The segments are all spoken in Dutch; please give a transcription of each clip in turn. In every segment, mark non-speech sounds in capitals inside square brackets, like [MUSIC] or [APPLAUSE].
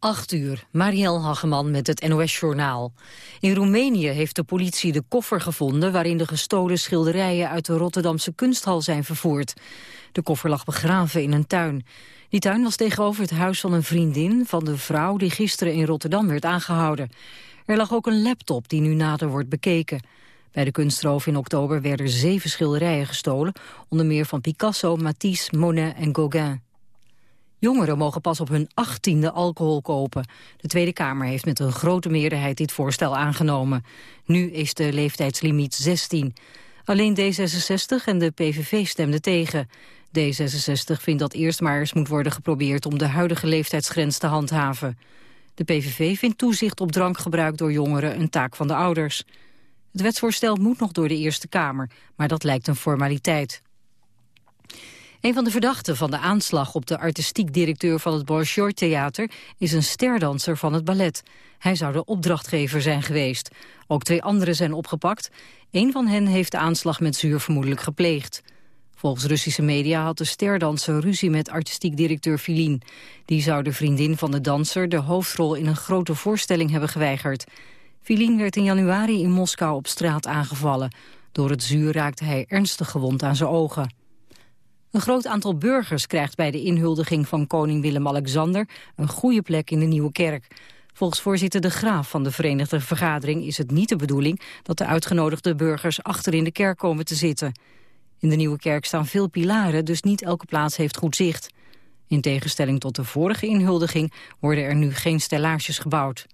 8 uur, Marielle Hageman met het NOS-journaal. In Roemenië heeft de politie de koffer gevonden... waarin de gestolen schilderijen uit de Rotterdamse kunsthal zijn vervoerd. De koffer lag begraven in een tuin. Die tuin was tegenover het huis van een vriendin van de vrouw... die gisteren in Rotterdam werd aangehouden. Er lag ook een laptop die nu nader wordt bekeken. Bij de kunstroof in oktober werden zeven schilderijen gestolen... onder meer van Picasso, Matisse, Monet en Gauguin. Jongeren mogen pas op hun achttiende alcohol kopen. De Tweede Kamer heeft met een grote meerderheid dit voorstel aangenomen. Nu is de leeftijdslimiet 16. Alleen D66 en de PVV stemden tegen. D66 vindt dat eerst maar eens moet worden geprobeerd om de huidige leeftijdsgrens te handhaven. De PVV vindt toezicht op drankgebruik door jongeren een taak van de ouders. Het wetsvoorstel moet nog door de Eerste Kamer, maar dat lijkt een formaliteit. Een van de verdachten van de aanslag op de artistiek directeur van het Bolshoi Theater is een sterdanser van het ballet. Hij zou de opdrachtgever zijn geweest. Ook twee anderen zijn opgepakt. Een van hen heeft de aanslag met zuur vermoedelijk gepleegd. Volgens Russische media had de sterdanser ruzie met artistiek directeur Filin. Die zou de vriendin van de danser de hoofdrol in een grote voorstelling hebben geweigerd. Filin werd in januari in Moskou op straat aangevallen. Door het zuur raakte hij ernstig gewond aan zijn ogen. Een groot aantal burgers krijgt bij de inhuldiging van koning Willem-Alexander een goede plek in de Nieuwe Kerk. Volgens voorzitter De Graaf van de Verenigde Vergadering is het niet de bedoeling dat de uitgenodigde burgers achter in de kerk komen te zitten. In de Nieuwe Kerk staan veel pilaren, dus niet elke plaats heeft goed zicht. In tegenstelling tot de vorige inhuldiging worden er nu geen stellages gebouwd.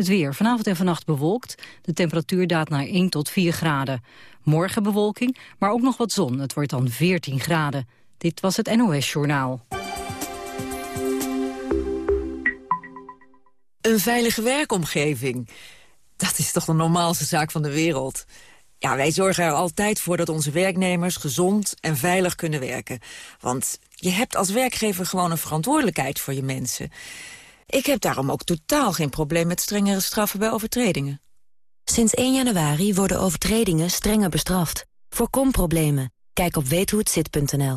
Het weer. Vanavond en vannacht bewolkt. De temperatuur daalt naar 1 tot 4 graden. Morgen bewolking, maar ook nog wat zon. Het wordt dan 14 graden. Dit was het NOS Journaal. Een veilige werkomgeving. Dat is toch de normaalste zaak van de wereld. Ja, wij zorgen er altijd voor dat onze werknemers gezond en veilig kunnen werken. Want je hebt als werkgever gewoon een verantwoordelijkheid voor je mensen. Ik heb daarom ook totaal geen probleem met strengere straffen bij overtredingen. Sinds 1 januari worden overtredingen strenger bestraft. Voorkom problemen. Kijk op weethohetzit.nl.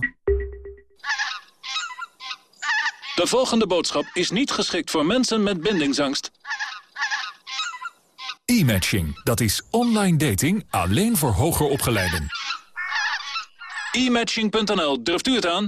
De volgende boodschap is niet geschikt voor mensen met bindingsangst. E-matching, dat is online dating alleen voor hoger opgeleiden. E-matching.nl, durft u het aan?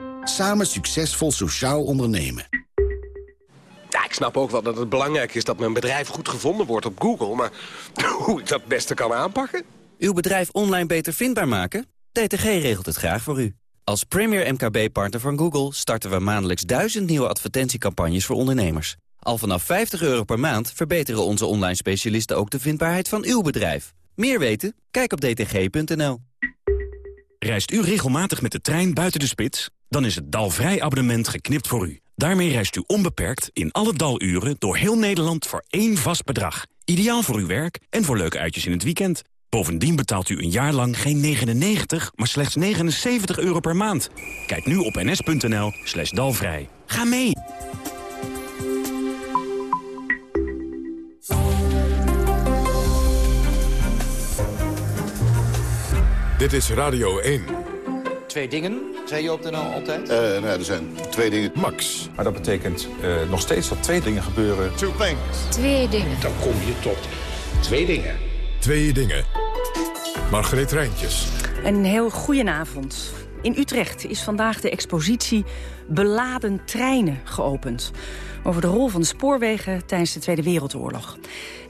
Samen succesvol sociaal ondernemen. Ja, ik snap ook wel dat het belangrijk is dat mijn bedrijf goed gevonden wordt op Google. Maar [LAUGHS] hoe ik dat het beste kan aanpakken? Uw bedrijf online beter vindbaar maken? DTG regelt het graag voor u. Als premier MKB-partner van Google starten we maandelijks duizend nieuwe advertentiecampagnes voor ondernemers. Al vanaf 50 euro per maand verbeteren onze online specialisten ook de vindbaarheid van uw bedrijf. Meer weten? Kijk op dtg.nl. Reist u regelmatig met de trein buiten de spits? Dan is het Dalvrij abonnement geknipt voor u. Daarmee reist u onbeperkt in alle daluren door heel Nederland voor één vast bedrag. Ideaal voor uw werk en voor leuke uitjes in het weekend. Bovendien betaalt u een jaar lang geen 99, maar slechts 79 euro per maand. Kijk nu op ns.nl slash dalvrij. Ga mee! Dit is Radio 1. Twee dingen, zei je op de NL altijd? Uh, nou, er zijn twee dingen. Max. Maar dat betekent uh, nog steeds dat twee dingen gebeuren. Two things. Twee dingen. Dan kom je tot twee dingen. Twee dingen. Margreet Rijntjes. Een heel goedenavond. In Utrecht is vandaag de expositie Beladen treinen geopend. Over de rol van de spoorwegen tijdens de Tweede Wereldoorlog.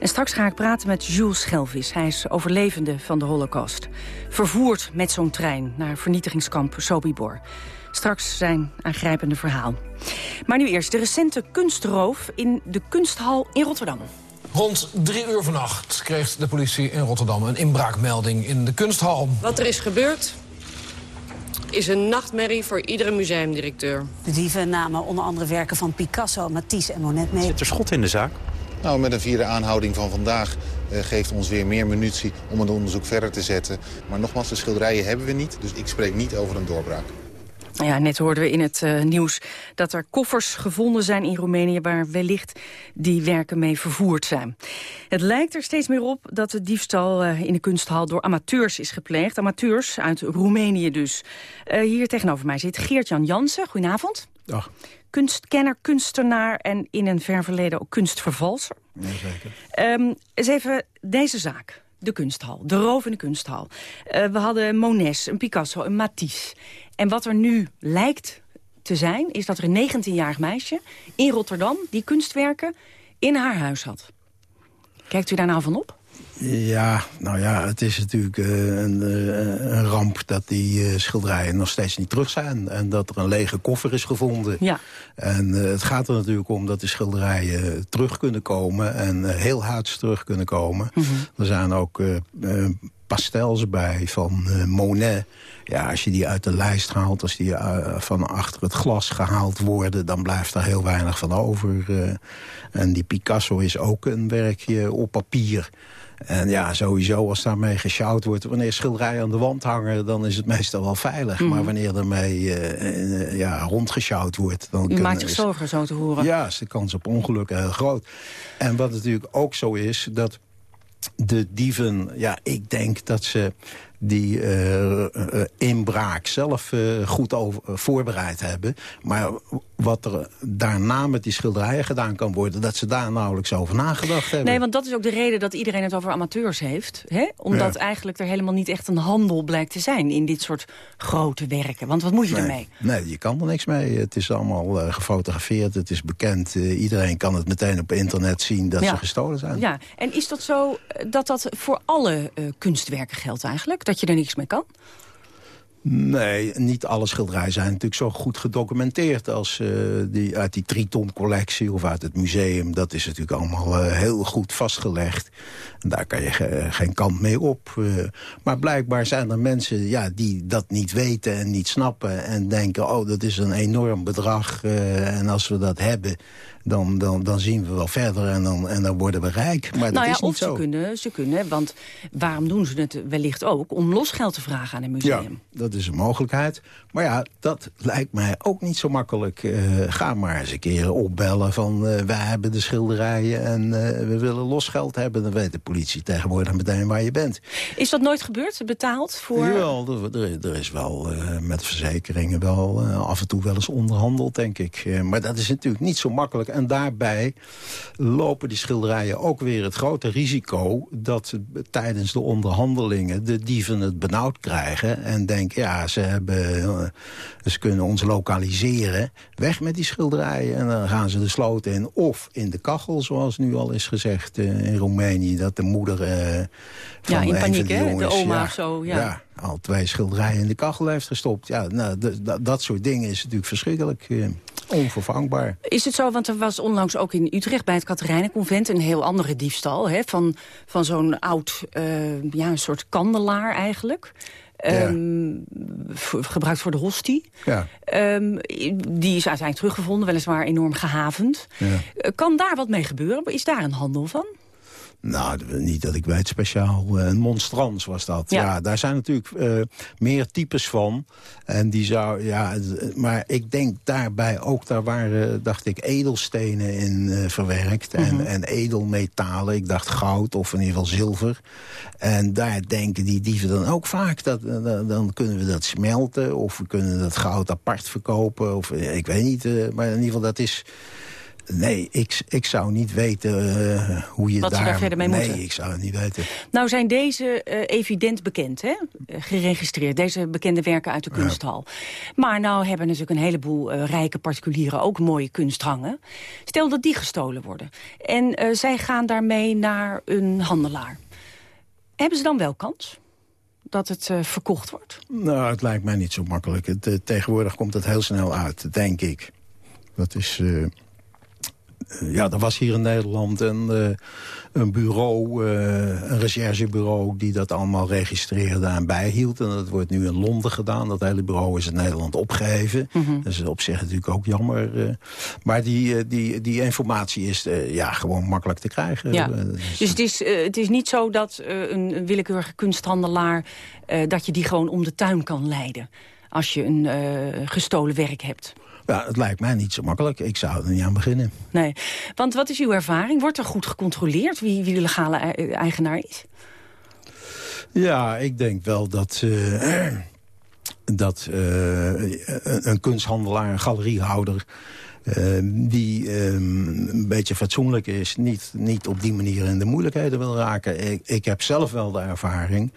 En straks ga ik praten met Jules Schelvis. Hij is overlevende van de holocaust. Vervoerd met zo'n trein naar vernietigingskamp Sobibor. Straks zijn aangrijpende verhaal. Maar nu eerst de recente kunstroof in de kunsthal in Rotterdam. Rond drie uur vannacht kreeg de politie in Rotterdam een inbraakmelding in de kunsthal. Wat er is gebeurd is een nachtmerrie voor iedere museumdirecteur. De dieven namen onder andere werken van Picasso, Matisse en Monet mee. Zit er schot in de zaak? Nou, met een vierde aanhouding van vandaag uh, geeft ons weer meer munitie om het onderzoek verder te zetten. Maar nogmaals, de schilderijen hebben we niet, dus ik spreek niet over een doorbraak. Ja, net hoorden we in het uh, nieuws dat er koffers gevonden zijn in Roemenië... waar wellicht die werken mee vervoerd zijn. Het lijkt er steeds meer op dat de diefstal uh, in de kunsthal... door amateurs is gepleegd. Amateurs uit Roemenië dus. Uh, hier tegenover mij zit Geert-Jan Jansen. Goedenavond. Dag. Kunstkenner, kunstenaar en in een ver verleden ook kunstvervalser. Ja, zeker. Um, eens even deze zaak de kunsthal. De roof in de kunsthal. Uh, we hadden Monet, een Picasso, een Matisse. En wat er nu lijkt te zijn... is dat er een 19-jarig meisje in Rotterdam... die kunstwerken in haar huis had. Kijkt u daar nou van op? Ja, nou ja, het is natuurlijk uh, een, uh, een, ramp dat die uh, schilderijen nog steeds niet terug zijn. En dat er een lege koffer is gevonden. Ja. En het gaat er natuurlijk om dat de schilderijen terug kunnen komen. En heel hard terug kunnen komen. Mhm. -hmm. Er zijn ook pastels bij van Monet. Ja, als je die uit de lijst haalt, als die van achter het glas gehaald worden... dan blijft er heel weinig van over. en die Picasso is ook een werkje op papier... En ja, sowieso als daarmee gesjouwd wordt... wanneer schilderijen aan de wand hangen, dan is het meestal wel veilig. Mhm. Maar wanneer ermee uh, ja, rondgesjouwd wordt... Dan U maakt zich zorgen, zo te horen. Ja, is de kans op ongelukken heel groot. En wat natuurlijk ook zo is, dat de dieven... Ja, ik denk dat ze die eh, inbraak zelf goed over, voorbereid hebben. Maar wat er daarna met die schilderijen gedaan kan worden... dat ze daar nauwelijks over nagedacht hebben. Nee, want dat is ook de reden dat iedereen het over amateurs heeft. Hè? Omdat Ja. eigenlijk er helemaal niet echt een handel blijkt te zijn... in dit soort grote werken. Want wat moet je Nee, ermee? nee, je kan er niks mee. Het is allemaal eh, gefotografeerd, het is bekend. Eh, iedereen kan het meteen op internet zien dat Ja. ze gestolen zijn. Ja, en is dat zo eh, dat dat voor alle kunstwerken geldt eigenlijk? Dat je er niks mee kan? Nee, niet alle schilderijen zijn natuurlijk zo goed gedocumenteerd... als eh, die, uit die Triton-collectie of uit het museum. Dat is natuurlijk allemaal eh, heel goed vastgelegd. En daar kan je ge- geen kant mee op. eh. maar blijkbaar zijn er mensen ja, die dat niet weten en niet snappen... en denken, oh, dat is een enorm bedrag... en als we dat hebben, dan, dan, dan zien we wel verder en dan, en dan worden we rijk. Maar nou dat ja, is niet of zo. ze kunnen, ze kunnen, want waarom doen ze het wellicht ook... om losgeld te vragen aan een museum? Ja, dat is een mogelijkheid. Maar ja, dat lijkt mij ook niet zo makkelijk. Eh, ga maar eens een keer opbellen van... eh, wij hebben de schilderijen en eh, we willen losgeld hebben. Dan weet de politie tegenwoordig meteen waar je bent. Is dat nooit gebeurd, betaald voor... Jawel, er, er, is wel met verzekeringen wel af en toe wel eens onderhandeld, denk ik. Maar dat is natuurlijk niet zo makkelijk. En daarbij lopen die schilderijen ook weer het grote risico... dat tijdens de onderhandelingen de dieven het benauwd krijgen... en denken, ja, ze, hebben, eh, ze kunnen ons lokaliseren. Weg met die schilderijen en dan gaan ze de sloot in. Of in de kachel, zoals nu al is gezegd eh, in Roemenië... dat de moeder eh, van Ja, in paniek, hè? De oma ja, of zo, ja. Al twee schilderijen in de kachel heeft gestopt. Ja, nou, dat soort dingen is natuurlijk verschrikkelijk eh, onvervangbaar. Is het zo, want er was onlangs ook in Utrecht bij het Katerijnenconvent... een heel andere diefstal hè, van, van zo'n oud, eh, ja, een soort kandelaar eigenlijk... Ehm, gebruikt voor de hostie. Ja. Ehm, die is uiteindelijk teruggevonden, weliswaar enorm gehavend. Ja. Eh, Kan daar wat mee gebeuren? Is daar een handel van? Nou, niet dat ik weet speciaal. eh, Een monstrans was dat. Ja. Ja, daar zijn natuurlijk eh, meer types van. En die zou, ja, maar ik denk daarbij ook, daar waren, dacht ik, edelstenen in eh, verwerkt. Mhm. en, en edelmetalen. Ik dacht goud of in ieder geval zilver. En daar denken die dieven dan ook vaak, dat, eh, dan- kunnen we dat smelten. Of we kunnen dat goud apart verkopen. Of eh, ik weet niet, eh, maar in ieder geval dat is... Nee, ik, ik zou niet weten eh, hoe je Wat ze daar... daar verder mee nee, moeten. ik zou het niet weten. Nou zijn deze eh, evident bekend, hè? Eh, geregistreerd. Deze bekende werken uit de kunsthal. Maar nou hebben natuurlijk een heleboel rijke particulieren ook mooie kunst hangen. Stel dat die gestolen worden. En zij gaan daarmee naar een handelaar. Hebben ze dan wel kans? Dat het verkocht wordt? Nou, het lijkt mij niet zo makkelijk. Het, tegenwoordig komt het heel snel uit, denk ik. Dat is... ja, er was hier in Nederland een, uh, een bureau, uh, een recherchebureau... die dat allemaal registreerde en bijhield. En dat wordt nu in Londen gedaan. Dat hele bureau is in Nederland opgeheven. Mhm. Dat is op zich natuurlijk ook jammer. Uh, maar die, die, die informatie is ja, gewoon makkelijk te krijgen. Ja. dus het is, het is niet zo dat een willekeurige kunsthandelaar... dat je die gewoon om de tuin kan leiden als je een gestolen werk hebt. Ja, het lijkt mij niet zo makkelijk. Ik zou er niet aan beginnen. Nee, want wat is uw ervaring? Wordt er goed gecontroleerd wie, wie de legale eigenaar is? Ja, ik denk wel dat... Uh, [CLEARS THROAT] dat uh, een, kunsthandelaar, een galeriehouder... Uh, die um, een beetje fatsoenlijk is, niet, niet op die manier in de moeilijkheden wil raken. Ik, ik heb zelf wel de ervaring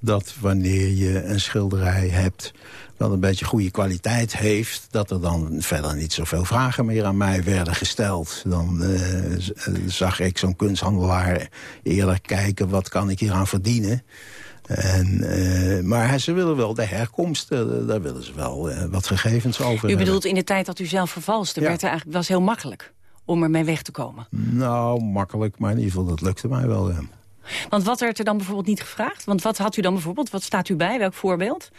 dat wanneer je een schilderij hebt dat een beetje goede kwaliteit heeft... dat er dan verder niet zoveel vragen meer aan mij werden gesteld. Dan uh, zag ik zo'n kunsthandelaar eerder kijken... wat kan ik hier aan verdienen... En, uh, maar ze willen wel de herkomst, uh, daar willen ze wel uh, wat gegevens over U bedoelt in de tijd dat u zelf vervalste, ja. werd er eigenlijk, was heel makkelijk om ermee weg te komen? Nou, makkelijk, maar in ieder geval, dat lukte mij wel. Want wat werd er dan bijvoorbeeld niet gevraagd? Want wat had u dan bijvoorbeeld, wat staat u bij, welk voorbeeld?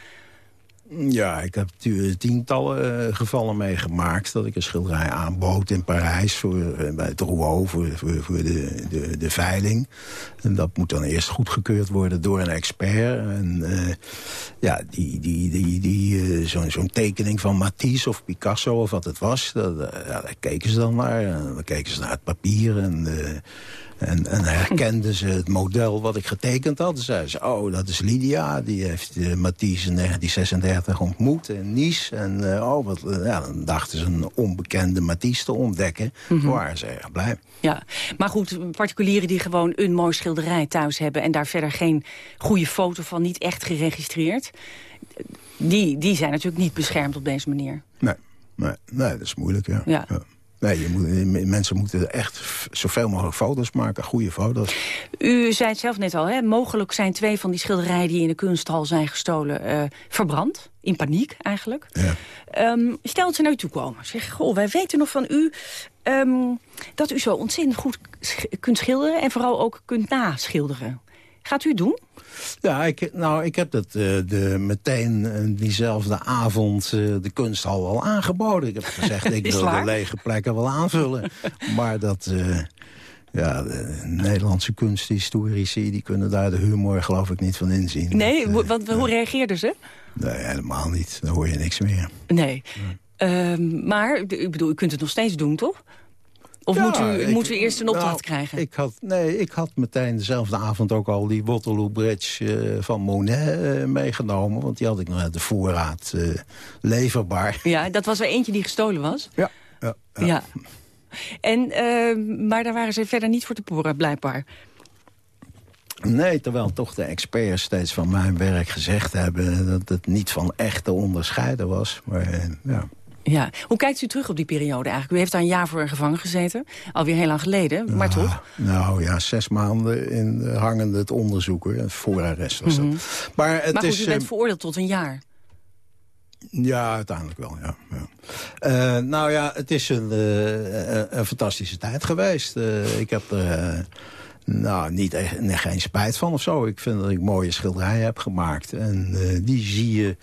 Ja, ik heb tientallen uh, gevallen meegemaakt... dat ik een schilderij aanbood in Parijs voor, uh, bij het Rouault voor, voor, de, de, de, veiling. En dat moet dan eerst goedgekeurd worden door een expert. En uh, ja, die, die, die, die, zo'n zo'n tekening van Matisse of Picasso of wat het was... Dat, ja, daar keken ze dan naar. En dan keken ze naar het papier en... En, en herkenden ze het model wat ik getekend had. Dan zeiden ze, oh, dat is Lydia. Die heeft uh, Matisse in 1936 ontmoet in Nice. En uh, oh, wat, uh, ja, dan dachten ze een onbekende Matisse te ontdekken. Mm -hmm. waren ze erg blij. Ja, maar goed, particulieren die gewoon een mooi schilderij thuis hebben... en daar verder geen goede foto van, niet echt geregistreerd... die, die zijn natuurlijk niet beschermd op deze manier. Nee, nee, nee dat is moeilijk, ja. ja. ja. Nee, je moet, mensen moeten echt zoveel mogelijk foto's maken, goede foto's. U zei het zelf net al, hè? mogelijk zijn twee van die schilderijen... die in de kunsthal zijn gestolen, uh, verbrand. In paniek eigenlijk. Ja. Um, stel dat ze naar u toe komen. Zeg, goh, wij weten nog van u um, dat u zo ontzettend goed kunt schilderen... en vooral ook kunt naschilderen. Gaat u het doen? Ja, ik, nou, ik heb dat uh, de, meteen uh, diezelfde avond uh, de kunsthal al aangeboden. Ik heb gezegd, [LAUGHS] ik wil de lege plekken wel aanvullen. [LAUGHS] maar dat... ja, de Nederlandse kunsthistorici die kunnen daar de humor geloof ik niet van inzien. Nee, dat, want hoe reageerden ze? Nee, helemaal niet. Dan hoor je niks meer. Nee. Ja. maar, ik bedoel, u kunt het nog steeds doen, toch? Of ja, moet, u, ik, moet u eerst een opdracht nou, krijgen? Ik had, nee, ik had meteen dezelfde avond ook al die Waterloo Bridge uh, van Monet uh, meegenomen. Want die had ik nog uit de voorraad uh, leverbaar. Ja, dat was er eentje die gestolen was? Ja. ja, ja. ja. En, maar daar waren ze verder niet voor te poren, blijkbaar. Nee, terwijl toch de experts steeds van mijn werk gezegd hebben... dat het niet van echt te onderscheiden was. Maar ja... Ja. Hoe kijkt u terug op die periode eigenlijk? U heeft daar een jaar voor gevangen gezeten. Alweer heel lang geleden, maar ja, toch? Nou ja, zes maanden in uh, hangende het onderzoek. Hoor. Voorarrest was dat. Mm -hmm. Maar, het maar goed, is, u bent uh, veroordeeld tot een jaar. Ja, uiteindelijk wel, ja. ja. Uh, nou ja, het is een, een, een fantastische tijd geweest. ik heb er nou, niet echt, geen spijt van of zo. Ik vind dat ik mooie schilderijen heb gemaakt. En die zie je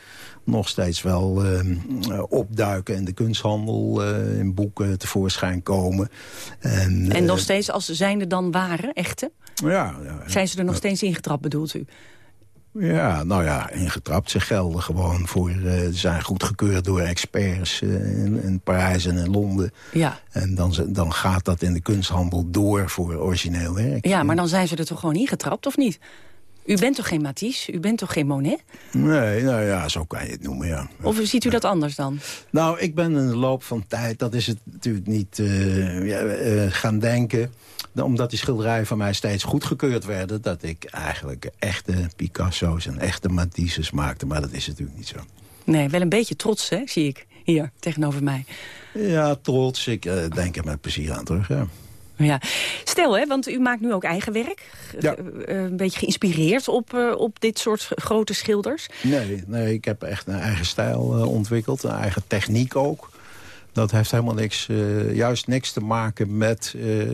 nog steeds wel uh, opduiken in de kunsthandel, uh, in boeken tevoorschijn komen. En, en nog steeds als zijnde dan ware, echte? Ja. ja Zijn ze er nog steeds ingetrapt, bedoelt u? Ja, nou ja, ingetrapt. Ze gelden gewoon voor... Uh, zijn goedgekeurd door experts uh, in, in, Parijs en in Londen. Ja. En dan, dan gaat dat in de kunsthandel door voor origineel werk. Ja, maar dan zijn ze er toch gewoon ingetrapt, of niet? U bent toch geen Matisse? U bent toch geen Monet? Nee, nou ja, zo kan je het noemen, ja. Of ziet u dat anders dan? Nou, ik ben in de loop van tijd, dat is het natuurlijk niet uh, ja, uh, gaan denken omdat die schilderijen van mij steeds goedgekeurd werden... dat ik eigenlijk echte Picasso's en echte Matisse's maakte. Maar dat is natuurlijk niet zo. Nee, wel een beetje trots, hè, zie ik hier tegenover mij. Ja, trots. Ik uh, denk er met plezier aan terug, ja. Ja. Stel, hè, want u maakt nu ook eigen werk. Ja. een beetje geïnspireerd op, uh, op dit soort grote schilders. Nee, nee, ik heb echt een eigen stijl uh, ontwikkeld. Een eigen techniek ook. Dat heeft helemaal niks, uh, juist niks te maken met uh,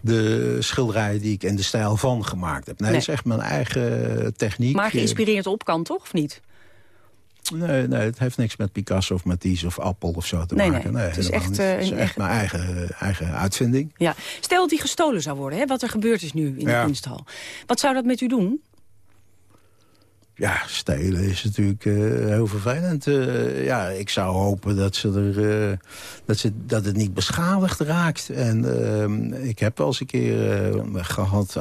de schilderij die ik in de stijl van gemaakt heb. Nee, nee. het is echt mijn eigen techniek. Maar geïnspireerd op kan toch, of niet? Nee, nee, het heeft niks met Picasso of Matisse of Appel of zo te nee, maken. Nee, het is echt, uh, het is echt mijn eigen, eigen uitvinding. Ja. Stel dat die gestolen zou worden, hè, wat er gebeurd is nu in Ja. de kunsthal. Wat zou dat met u doen? Ja, stelen is natuurlijk eh, heel vervelend. Eh, ja, ik zou hopen dat, ze er, eh, dat, ze, dat het niet beschadigd raakt. En eh, ik heb wel eens een keer eh, gehad...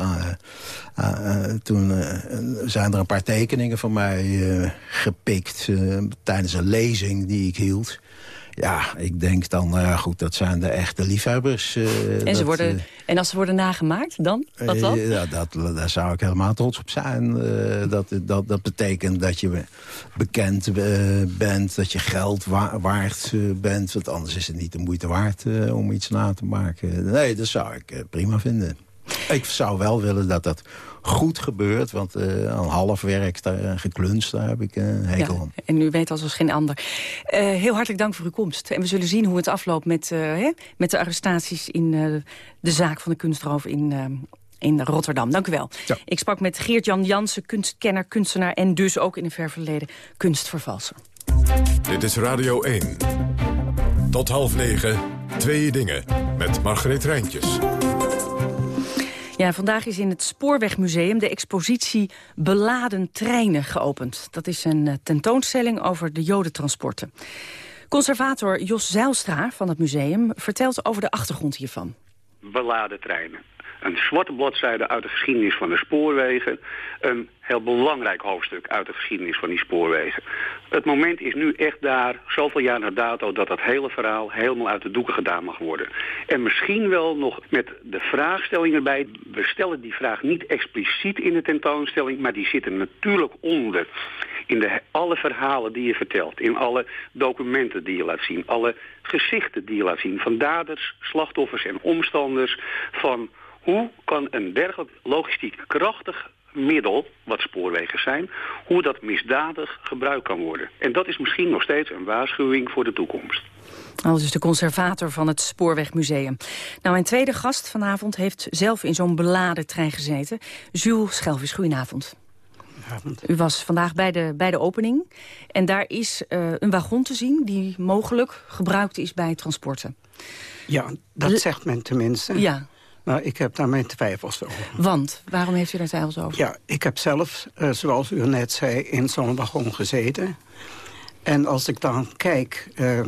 toen zijn er een paar tekeningen van mij gepikt... tijdens een lezing die ik hield. Ja, ik denk dan, nou goed, dat zijn de echte liefhebbers. eh, En, ze worden, eh, en als ze worden nagemaakt, dan? Wat dan? eh, Ja, dat, daar zou ik helemaal trots op zijn. Dat, dat, dat betekent dat je bekend bent, dat je geld wa- waard bent. Want anders is het niet de moeite waard om iets na te maken. Nee, dat zou ik prima vinden. Ik zou wel willen dat dat goed gebeurt. Want eh een half werk, daar, geklunst, daar heb ik eh, een hekel aan. En u weet als geen ander. Eh, heel hartelijk dank voor uw komst. En we zullen zien hoe het afloopt met, eh, hè, met de arrestaties... in eh, de zaak van de kunstroof in, in Rotterdam. Dank u wel. Ik sprak met Geert-Jan Jansen, kunstkenner, kunstenaar... en dus ook in een ver verleden kunstvervalser. Dit is Radio 1. Tot half negen, twee dingen. Met Margreet Rijntjes. Ja, vandaag is in het Spoorwegmuseum de expositie Beladen treinen geopend. Dat is een eh, tentoonstelling over de jodentransporten. Conservator Jos Zijlstra van het museum vertelt over de achtergrond hiervan. beladen treinen. Een zwarte bladzijde uit de geschiedenis van de spoorwegen. Een heel belangrijk hoofdstuk uit de geschiedenis van die spoorwegen. Het moment is nu echt daar, zoveel jaar na dato, dat dat hele verhaal helemaal uit de doeken gedaan mag worden. En misschien wel nog met de vraagstelling erbij. We stellen die vraag niet expliciet in de tentoonstelling, maar die zitten natuurlijk onder. In de, alle verhalen die je vertelt, in alle documenten die je laat zien, alle gezichten die je laat zien, van daders, slachtoffers en omstanders, van hoe kan een dergelijk logistiek krachtig middel, wat spoorwegen zijn, hoe dat misdadig gebruikt kan worden. En dat is misschien nog steeds een waarschuwing voor de toekomst. Al dus de conservator van het Spoorwegmuseum. Nou, mijn tweede gast vanavond heeft zelf in zo'n beladen trein gezeten. Jules Schelvis, goedenavond. U was vandaag bij de, bij de opening. En daar is eh, een wagon te zien die mogelijk gebruikt is bij transporten. Ja, dat zegt men tenminste. Ja. Maar ik heb daar mijn twijfels over. Want, waarom heeft u daar twijfels over? Ja, ik heb zelf, eh, zoals u net zei, in zo'n wagon gezeten. En als ik dan kijk eh,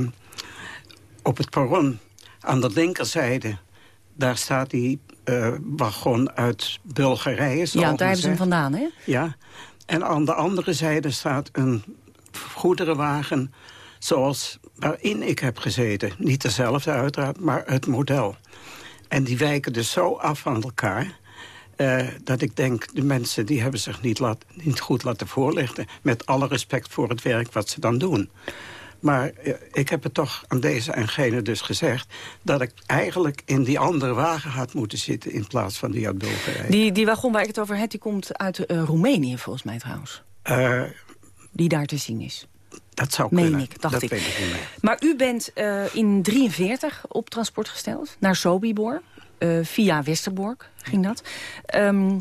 op het perron aan de linkerzijde... daar staat die eh, wagon uit Bulgarije. Ja, daar hebben ze hem vandaan, hè? Ja, en aan de andere zijde staat een goederenwagen zoals waarin ik heb gezeten. Niet dezelfde uiteraard, maar het model. En die wijken dus zo af van elkaar... eh, dat ik denk, de mensen die hebben zich niet, laat, niet goed laten voorlichten... met alle respect voor het werk wat ze dan doen. Maar eh, ik heb het toch aan deze en gene dus gezegd... dat ik eigenlijk in die andere wagen had moeten zitten... in plaats van die uit Bulgarije. Die, die wagon waar ik het over heb, die komt uit eh, Roemenië volgens mij trouwens. Die daar te zien is. Dat zou Meen kunnen. ik, dacht dat ik. weet. Maar u bent eh, in 43 op transport gesteld naar Sobibor. eh, via Westerbork ging dat. Ehm,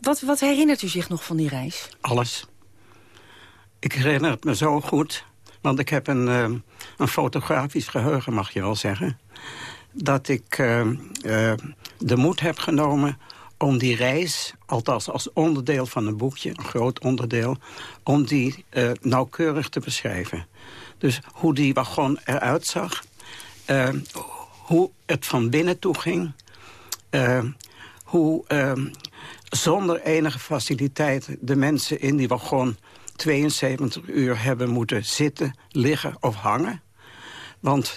wat, wat herinnert u zich nog van die reis? Alles. Ik herinner het me zo goed, want ik heb een, eh, een fotografisch geheugen, mag je wel zeggen. Dat ik eh, eh, de moed heb genomen om die reis, althans als onderdeel van een boekje, een groot onderdeel, om die eh, nauwkeurig te beschrijven. Dus hoe die wagon eruit zag, eh, hoe het van binnen toe ging, eh, hoe zonder enige faciliteit de mensen in die wagon 72 uur hebben moeten zitten, liggen of hangen. Want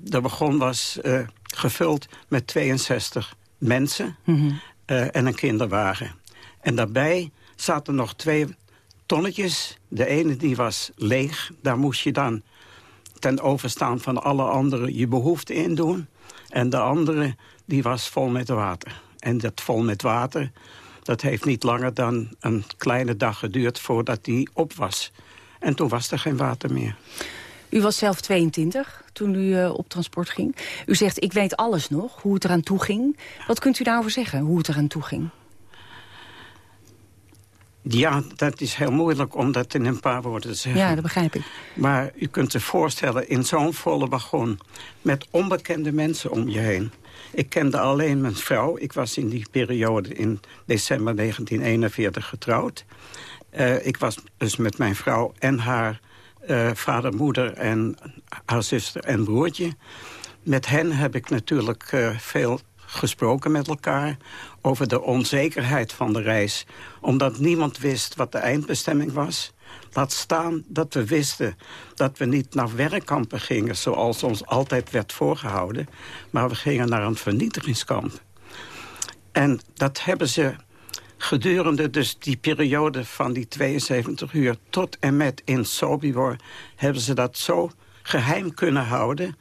de wagon was gevuld met 62 mensen eh, en een kinderwagen. En daarbij zaten nog twee tonnetjes. De ene die was leeg, daar moest je dan ten overstaan van alle anderen je behoefte in doen. En de andere die was vol met water. En dat vol met water, dat heeft niet langer dan een kleine dag geduurd voordat die op was. En toen was er geen water meer. U was zelf 22 toen u uh, op transport ging. U zegt, ik weet alles nog, hoe het eraan toe ging. Wat kunt u daarover zeggen, hoe het eraan toe ging? Ja, dat is heel moeilijk om dat in een paar woorden te zeggen. Ja, dat begrijp ik. Maar u kunt zich voorstellen, in zo'n volle wagon... met onbekende mensen om je heen. Ik kende alleen mijn vrouw. Ik was in die periode in december 1941 getrouwd. Uh, ik was dus met mijn vrouw en haar uh, vader, moeder en haar zuster en broertje. Met hen heb ik natuurlijk uh, veel gesproken met elkaar over de onzekerheid van de reis. Omdat niemand wist wat de eindbestemming was. Laat staan dat we wisten dat we niet naar werkkampen gingen... zoals ons altijd werd voorgehouden. Maar we gingen naar een vernietigingskamp. En dat hebben ze gedurende dus die periode van die 72 uur... tot en met in Sobibor hebben ze dat zo geheim kunnen houden.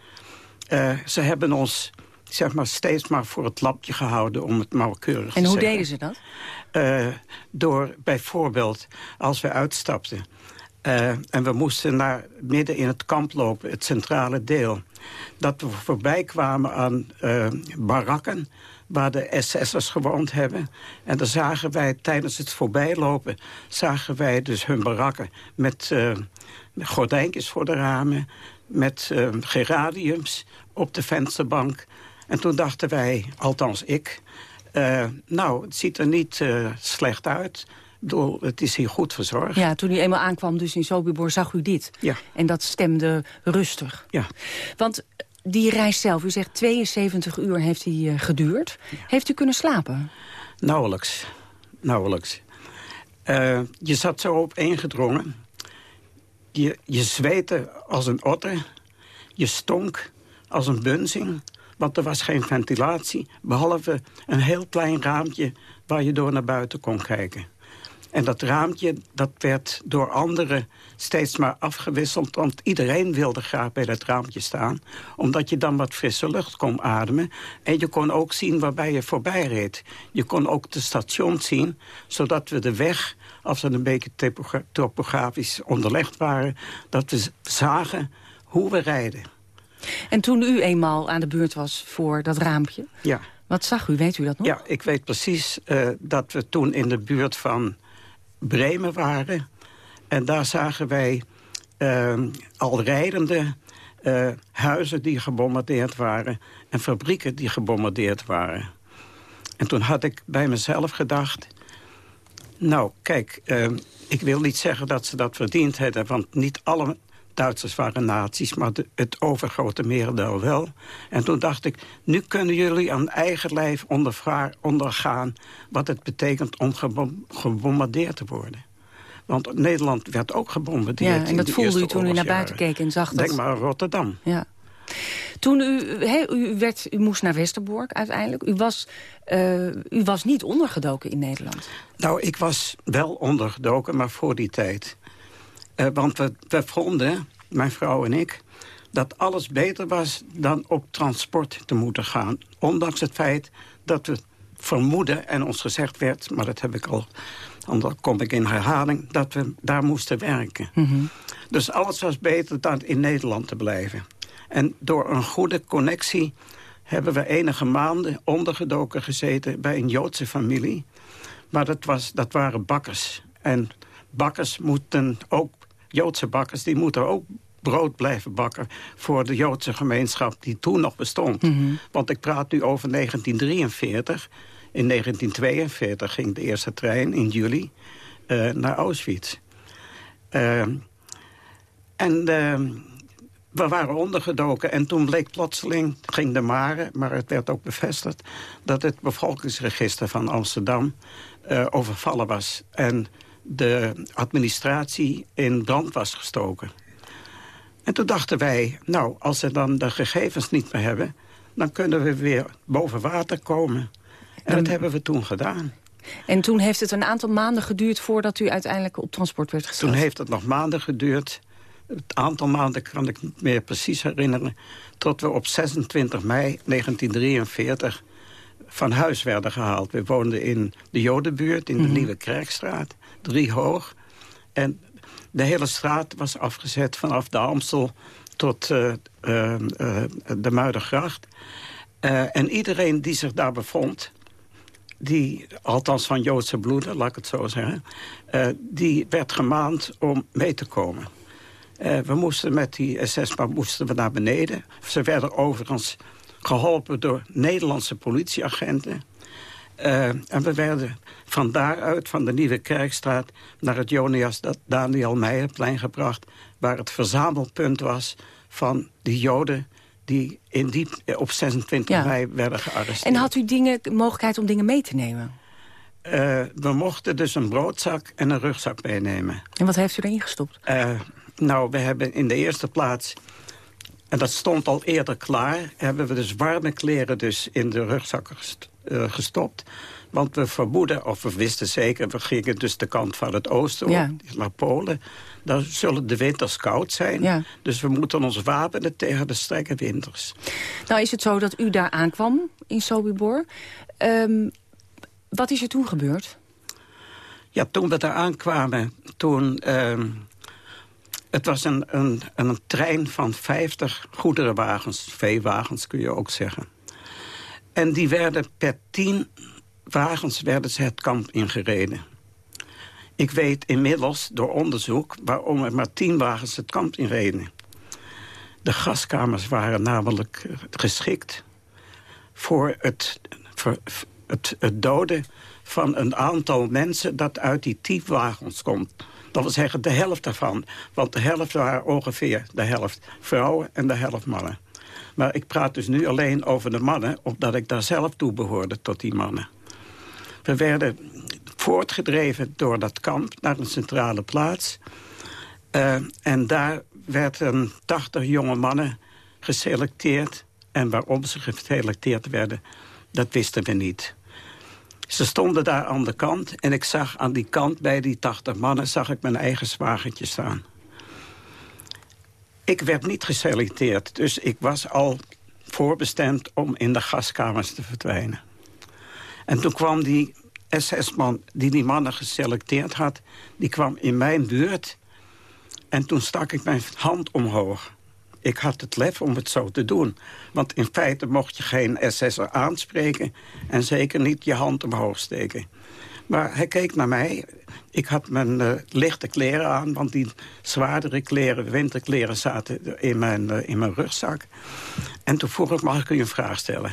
Uh, ze hebben ons zeg maar, steeds maar voor het lapje gehouden om het nauwkeurig en te hoe zeggen. deden ze dat? Uh, door bijvoorbeeld, als we uitstapten... Uh, en we moesten naar midden in het kamp lopen, het centrale deel. Dat we voorbij kwamen aan uh, barakken waar de SS'ers gewoond hebben. En dan zagen wij tijdens het voorbijlopen... zagen wij dus hun barakken met uh, gordijntjes voor de ramen... met geraniums op de vensterbank... En toen dachten wij, althans ik... Uh, nou, het ziet er niet uh, slecht uit. Bedoel, het is hier goed verzorgd. Ja, toen u eenmaal aankwam dus in Sobibor zag u dit. Ja. En dat stemde rustig. Ja. Want die reis zelf, u zegt 72 uur heeft die uh, geduurd. Ja. Heeft u kunnen slapen? Nauwelijks. Nauwelijks. je zat zo op gedrongen. Je, je zweette als een otter. Je stonk als een bunzing. Want er was geen ventilatie, behalve een heel klein raampje waar je door naar buiten kon kijken. En dat raampje dat werd door anderen steeds maar afgewisseld... want iedereen wilde graag bij dat raampje staan... omdat je dan wat frisse lucht kon ademen. En je kon ook zien waarbij je voorbij reed. Je kon ook de stations zien, zodat we de weg... als we een beetje topografisch onderlegd waren... dat we zagen hoe we rijden. En toen u eenmaal aan de beurt was voor dat raampje... Ja. wat zag u, weet u dat nog? Ja, ik weet precies uh, dat we toen in de buurt van Bremen waren. En daar zagen wij uh, al rijdende uh, huizen die gebombardeerd waren... en fabrieken die gebombardeerd waren. En toen had ik bij mezelf gedacht... nou, kijk, ik wil niet zeggen dat ze dat verdiend hebben... want niet alle Duitsers waren nazi's, maar de, het overgrote merendeel wel. En toen dacht ik, nu kunnen jullie aan eigen lijf ondergaan... wat het betekent om gebom gebombardeerd te worden. Want Nederland werd ook gebombardeerd. Ja, en dat voelde u toen u naar buiten keek en zag dat... Denk maar Rotterdam. Ja. Toen u, he, u, werd, u moest naar Westerbork uiteindelijk. U was, uh, u was niet ondergedoken in Nederland. Nou, ik was wel ondergedoken, maar voor die tijd. Uh, want we, we vonden, mijn vrouw en ik, dat alles beter was dan op transport te moeten gaan. Ondanks het feit dat we vermoeden en ons gezegd werd... maar dat heb ik al, dan kom ik in herhaling... dat we daar moesten werken. Mm -hmm. Dus alles was beter dan in Nederland te blijven. En door een goede connectie hebben we enige maanden ondergedoken gezeten... bij een Joodse familie. Maar dat, was, dat waren bakkers. En bakkers moeten ook, Joodse bakkers, die moeten ook brood blijven bakken voor de Joodse gemeenschap die toen nog bestond. Mm -hmm. Want ik praat nu over 1943. In 1942 ging de eerste trein in juli uh, naar Auschwitz. Uh, en uh, we waren ondergedoken en toen bleek plotseling, ging de mare... maar het werd ook bevestigd dat het bevolkingsregister van Amsterdam overvallen was... en de administratie in brand was gestoken. En toen dachten wij, nou, als ze dan de gegevens niet meer hebben... dan kunnen we weer boven water komen. En dat hebben we toen gedaan. En toen heeft het een aantal maanden geduurd voordat u uiteindelijk op transport werd gesteld? Toen heeft het nog maanden geduurd. Het aantal maanden kan ik niet meer precies herinneren. Tot we op 26 mei 1943 van huis werden gehaald. We woonden in de Jodenbuurt, in de Mhm. Nieuwe Kerkstraat. Drie hoog. En de hele straat was afgezet vanaf de Amstel tot uh, uh, de Muidergracht. en iedereen die zich daar bevond, die, althans van Joodse bloeden, laat ik het zo zeggen... die werd gemaand om mee te komen. we moesten met die SS-man moesten we naar beneden. Ze werden overigens geholpen door Nederlandse politieagenten. Uh, en we werden van daaruit, van de Nieuwe Kerkstraat... naar het Jonias Daniel Meijerplein gebracht... waar het verzamelpunt was van die Joden die in die, op 26 mei werden gearresteerd. En had u dingen, mogelijkheid om dingen mee te nemen? Uh, we mochten dus een broodzak en een rugzak meenemen. En wat heeft u erin gestopt? Uh, nou, we hebben in de eerste plaats... en dat stond al eerder klaar... hebben we dus warme kleren dus in de rugzak uh, gestopt. Want we vermoeden, of we wisten zeker... we gingen dus de kant van het oosten ja. naar Polen. Dan zullen de winters koud zijn. Ja. Dus we moeten ons wapenen tegen de strenge winters. Nou is het zo dat u daar aankwam in Sobibor. Um, wat is er toen gebeurd? Ja, toen we daar aankwamen, toen... Uh, het was een, een, een trein van 50 goederenwagens, veewagens kun je ook zeggen. En die werden per tien wagens werden ze het kamp ingereden. Ik weet inmiddels door onderzoek waarom er maar tien wagens het kamp inreden. De gaskamers waren namelijk geschikt voor het, voor het, het doden van een aantal mensen dat uit die tien wagens komt. Dat wil zeggen de helft daarvan. Want de helft waren ongeveer de helft vrouwen en de helft mannen. Maar ik praat dus nu alleen over de mannen... omdat ik daar zelf toe behoorde tot die mannen. We werden voortgedreven door dat kamp naar een centrale plaats. Uh, en daar werden 80 jonge mannen geselecteerd. En waarom ze geselecteerd werden, dat wisten we niet. Ze stonden daar aan de kant en ik zag aan die kant bij die 80 mannen... zag ik mijn eigen zwagertje staan. Ik werd niet geselecteerd, dus ik was al voorbestemd om in de gaskamers te verdwijnen. En toen kwam die SS-man die die mannen geselecteerd had... die kwam in mijn buurt en toen stak ik mijn hand omhoog. Ik had het lef om het zo te doen. Want in feite mocht je geen SS'er aanspreken... en zeker niet je hand omhoog steken. Maar hij keek naar mij. Ik had mijn uh, lichte kleren aan, want die zwaardere kleren, winterkleren zaten in mijn, uh, in mijn rugzak. En toen vroeg ik, mag ik u een vraag stellen?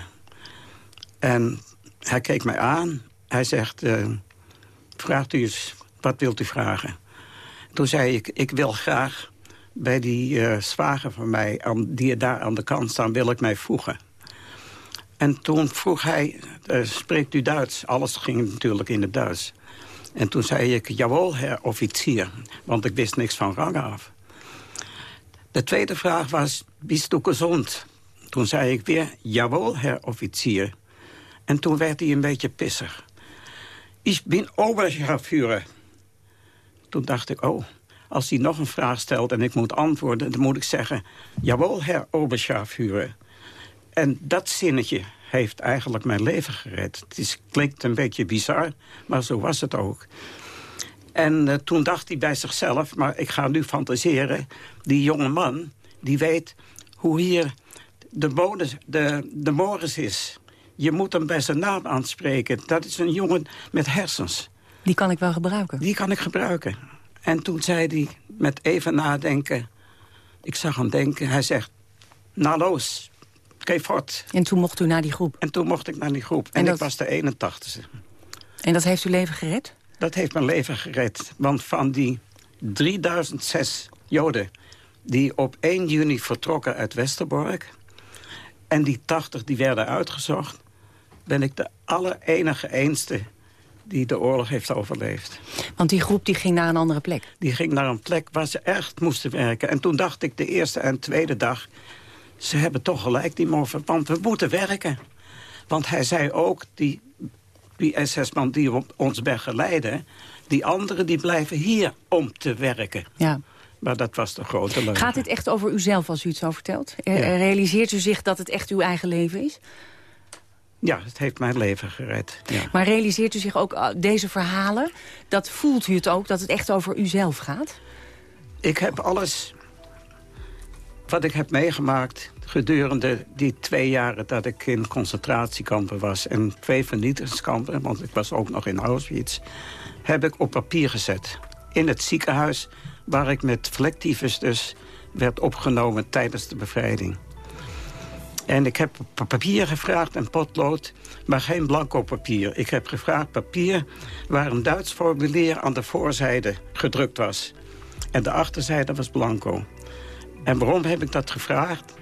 En hij keek mij aan. Hij zegt, uh, vraagt u eens, wat wilt u vragen? Toen zei ik, ik wil graag bij die zwager van mij, aan, die daar aan de kant staan, wil ik mij voegen. En toen vroeg hij, uh, spreekt u Duits? Alles ging natuurlijk in het Duits. En toen zei ik, jawel, herr officier. Want ik wist niks van rang af. De tweede vraag was, bist u gezond? Toen zei ik weer, jawel, herr officier. En toen werd hij een beetje pissig. Ik ben Oberscharführer. Toen dacht ik, oh, als hij nog een vraag stelt en ik moet antwoorden... dan moet ik zeggen, jawel, herr Oberscharführer. En dat zinnetje heeft eigenlijk mijn leven gered. Het is, klinkt een beetje bizar, maar zo was het ook. En uh, toen dacht hij bij zichzelf, maar ik ga nu fantaseren... die jonge man, die weet hoe hier de, modus, de, de Morris is. Je moet hem bij zijn naam aanspreken. Dat is een jongen met hersens. Die kan ik wel gebruiken? Die kan ik gebruiken. En toen zei hij, met even nadenken... Ik zag hem denken, hij zegt... Naloos, En toen mocht u naar die groep? En toen mocht ik naar die groep. En, ik was de 81ste. En dat heeft uw leven gered? Dat heeft mijn leven gered. Want van die 3006 Joden die op 1 juni vertrokken uit Westerbork... en die 80 die werden uitgezocht... ben ik de allerenige eenste die de oorlog heeft overleefd. Want die groep die ging naar een andere plek? Die ging naar een plek waar ze echt moesten werken. En toen dacht ik de eerste en tweede dag ze hebben toch gelijk, die morfen, want we moeten werken. Want hij zei ook, die, die SS-man die ons begeleidde... die anderen die blijven hier om te werken. Ja. Maar dat was de grote leugen. Gaat dit echt over uzelf als u het zo vertelt? Realiseert u zich dat het echt uw eigen leven is? Ja, het heeft mijn leven gered. Ja. Maar realiseert u zich ook uh, deze verhalen? Dat voelt u het ook, dat het echt over uzelf gaat? Ik heb alles wat ik heb meegemaakt gedurende die twee jaren dat ik in concentratiekampen was... en twee vernietigingskampen, want ik was ook nog in Auschwitz... heb ik op papier gezet. In het ziekenhuis waar ik met vlektyfus dus werd opgenomen tijdens de bevrijding. En ik heb papier gevraagd en potlood, maar geen blanco papier. Ik heb gevraagd papier waar een Duits formulier aan de voorzijde gedrukt was. En de achterzijde was blanco. En waarom heb ik dat gevraagd?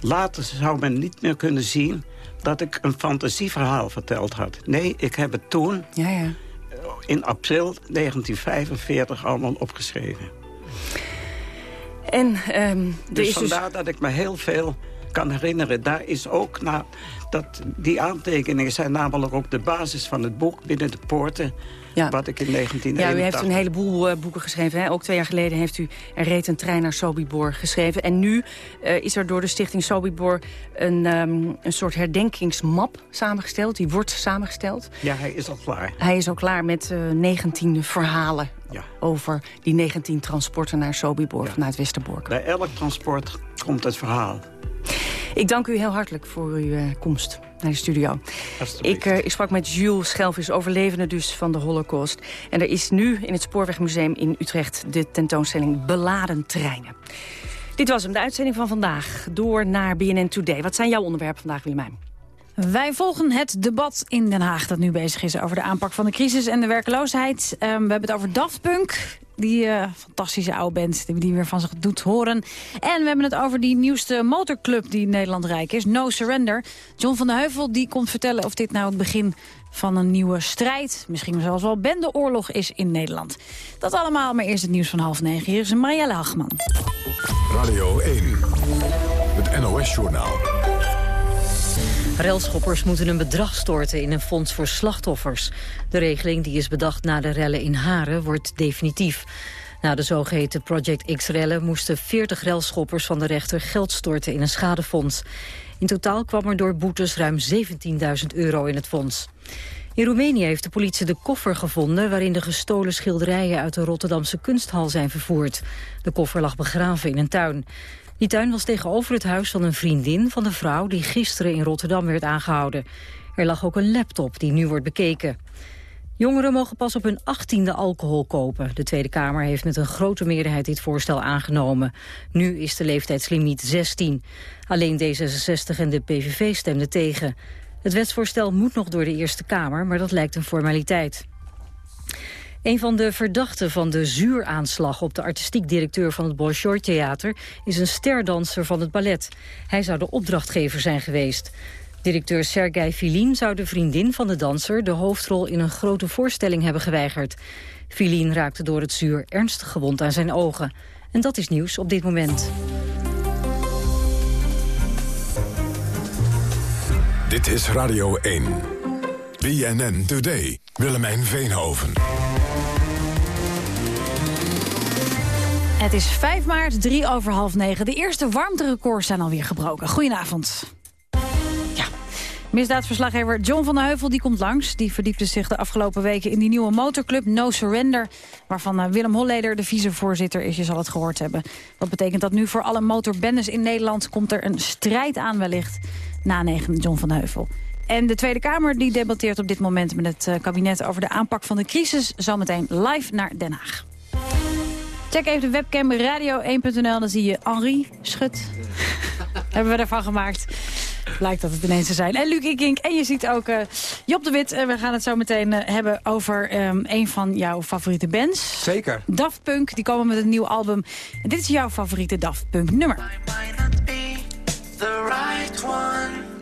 Later zou men niet meer kunnen zien dat ik een fantasieverhaal verteld had. Nee, ik heb het toen, ja, ja. in april 1945, allemaal opgeschreven. En, um, dus is vandaar dat ik me heel veel kan herinneren. Daar is ook, na, dat, die aantekeningen zijn namelijk ook de basis van het boek Binnen de Poorten. Ja. Wat ik in 1981... Ja, u heeft een heleboel uh, boeken geschreven. Hè? Ook twee jaar geleden heeft u Er reed een trein naar Sobibor geschreven. En nu uh, is er door de stichting Sobibor een, um, een soort herdenkingsmap samengesteld. Die wordt samengesteld. Ja, hij is al klaar. Hij is al klaar met uh, 19 verhalen ja. over die 19 transporten naar Sobibor Ja. vanuit Westerbork. Bij elk transport komt het verhaal. Ik dank u heel hartelijk voor uw uh, komst naar de studio. Ik, uh, ik, sprak met Jules Schelvis, overlevende dus van de holocaust. En er is nu in het Spoorwegmuseum in Utrecht de tentoonstelling Beladen Treinen. Dit was hem, de uitzending van vandaag. Door naar BNN Today. Wat zijn jouw onderwerpen vandaag, Willemijn? Wij volgen het debat in Den Haag dat nu bezig is over de aanpak van de crisis en de werkloosheid. Um, we hebben het over Daft Punk, die uh, fantastische oude band die, weer van zich doet horen. En we hebben het over die nieuwste motorclub die in Nederland rijk is, No Surrender. John van der Heuvel die komt vertellen of dit nou het begin van een nieuwe strijd, misschien zelfs wel bendeoorlog is in Nederland. Dat allemaal, maar eerst het nieuws van half negen. Hier is Marielle Hagman. Radio 1, het NOS-journaal. Relschoppers moeten een bedrag storten in een fonds voor slachtoffers. De regeling die is bedacht na de rellen in Haren wordt definitief. Na de zogeheten Project X-rellen moesten 40 relschoppers van de rechter geld storten in een schadefonds. In totaal kwam er door boetes ruim 17.000 euro in het fonds. In Roemenië heeft de politie de koffer gevonden... waarin de gestolen schilderijen uit de Rotterdamse kunsthal zijn vervoerd. De koffer lag begraven in een tuin. Die tuin was tegenover het huis van een vriendin van de vrouw... die gisteren in Rotterdam werd aangehouden. Er lag ook een laptop die nu wordt bekeken. Jongeren mogen pas op hun achttiende alcohol kopen. De Tweede Kamer heeft met een grote meerderheid dit voorstel aangenomen. Nu is de leeftijdslimiet 16. Alleen D66 en de PVV stemden tegen. Het wetsvoorstel moet nog door de Eerste Kamer, maar dat lijkt een formaliteit. Een van de verdachten van de zuuraanslag op de artistiek directeur van het Bolshoi Theater is een sterdanser van het ballet. Hij zou de opdrachtgever zijn geweest. Directeur Sergei Filin zou de vriendin van de danser de hoofdrol in een grote voorstelling hebben geweigerd. Filin raakte door het zuur ernstig gewond aan zijn ogen. En dat is nieuws op dit moment. Dit is Radio 1. BNN Today. Willemijn Veenhoven. Het is 5 maart, 3 over half 9. De eerste warmterecords zijn alweer gebroken. Goedenavond. Ja. Misdaadverslaggever John van der Heuvel die komt langs. Die verdiepte zich de afgelopen weken in die nieuwe motorclub No Surrender... waarvan Willem Holleder de vicevoorzitter is, je zal het gehoord hebben. Dat betekent dat nu voor alle motorbendes in Nederland... komt er een strijd aan wellicht na 9 John van Heuvel. En de Tweede Kamer die debatteert op dit moment met het kabinet... over de aanpak van de crisis, zometeen live naar Den Haag. Check even de webcam radio1.nl, dan zie je Henri Schut. [LAUGHS] Hebben we ervan gemaakt. Blijkt dat het ineens te zijn. En Luc Ikink. En je ziet ook uh, Job de Wit. En we gaan het zo meteen uh, hebben over um, een van jouw favoriete bands. Zeker. Daft Punk. Die komen met een nieuw album. En dit is jouw favoriete Daft Punk nummer. It might not be the right time.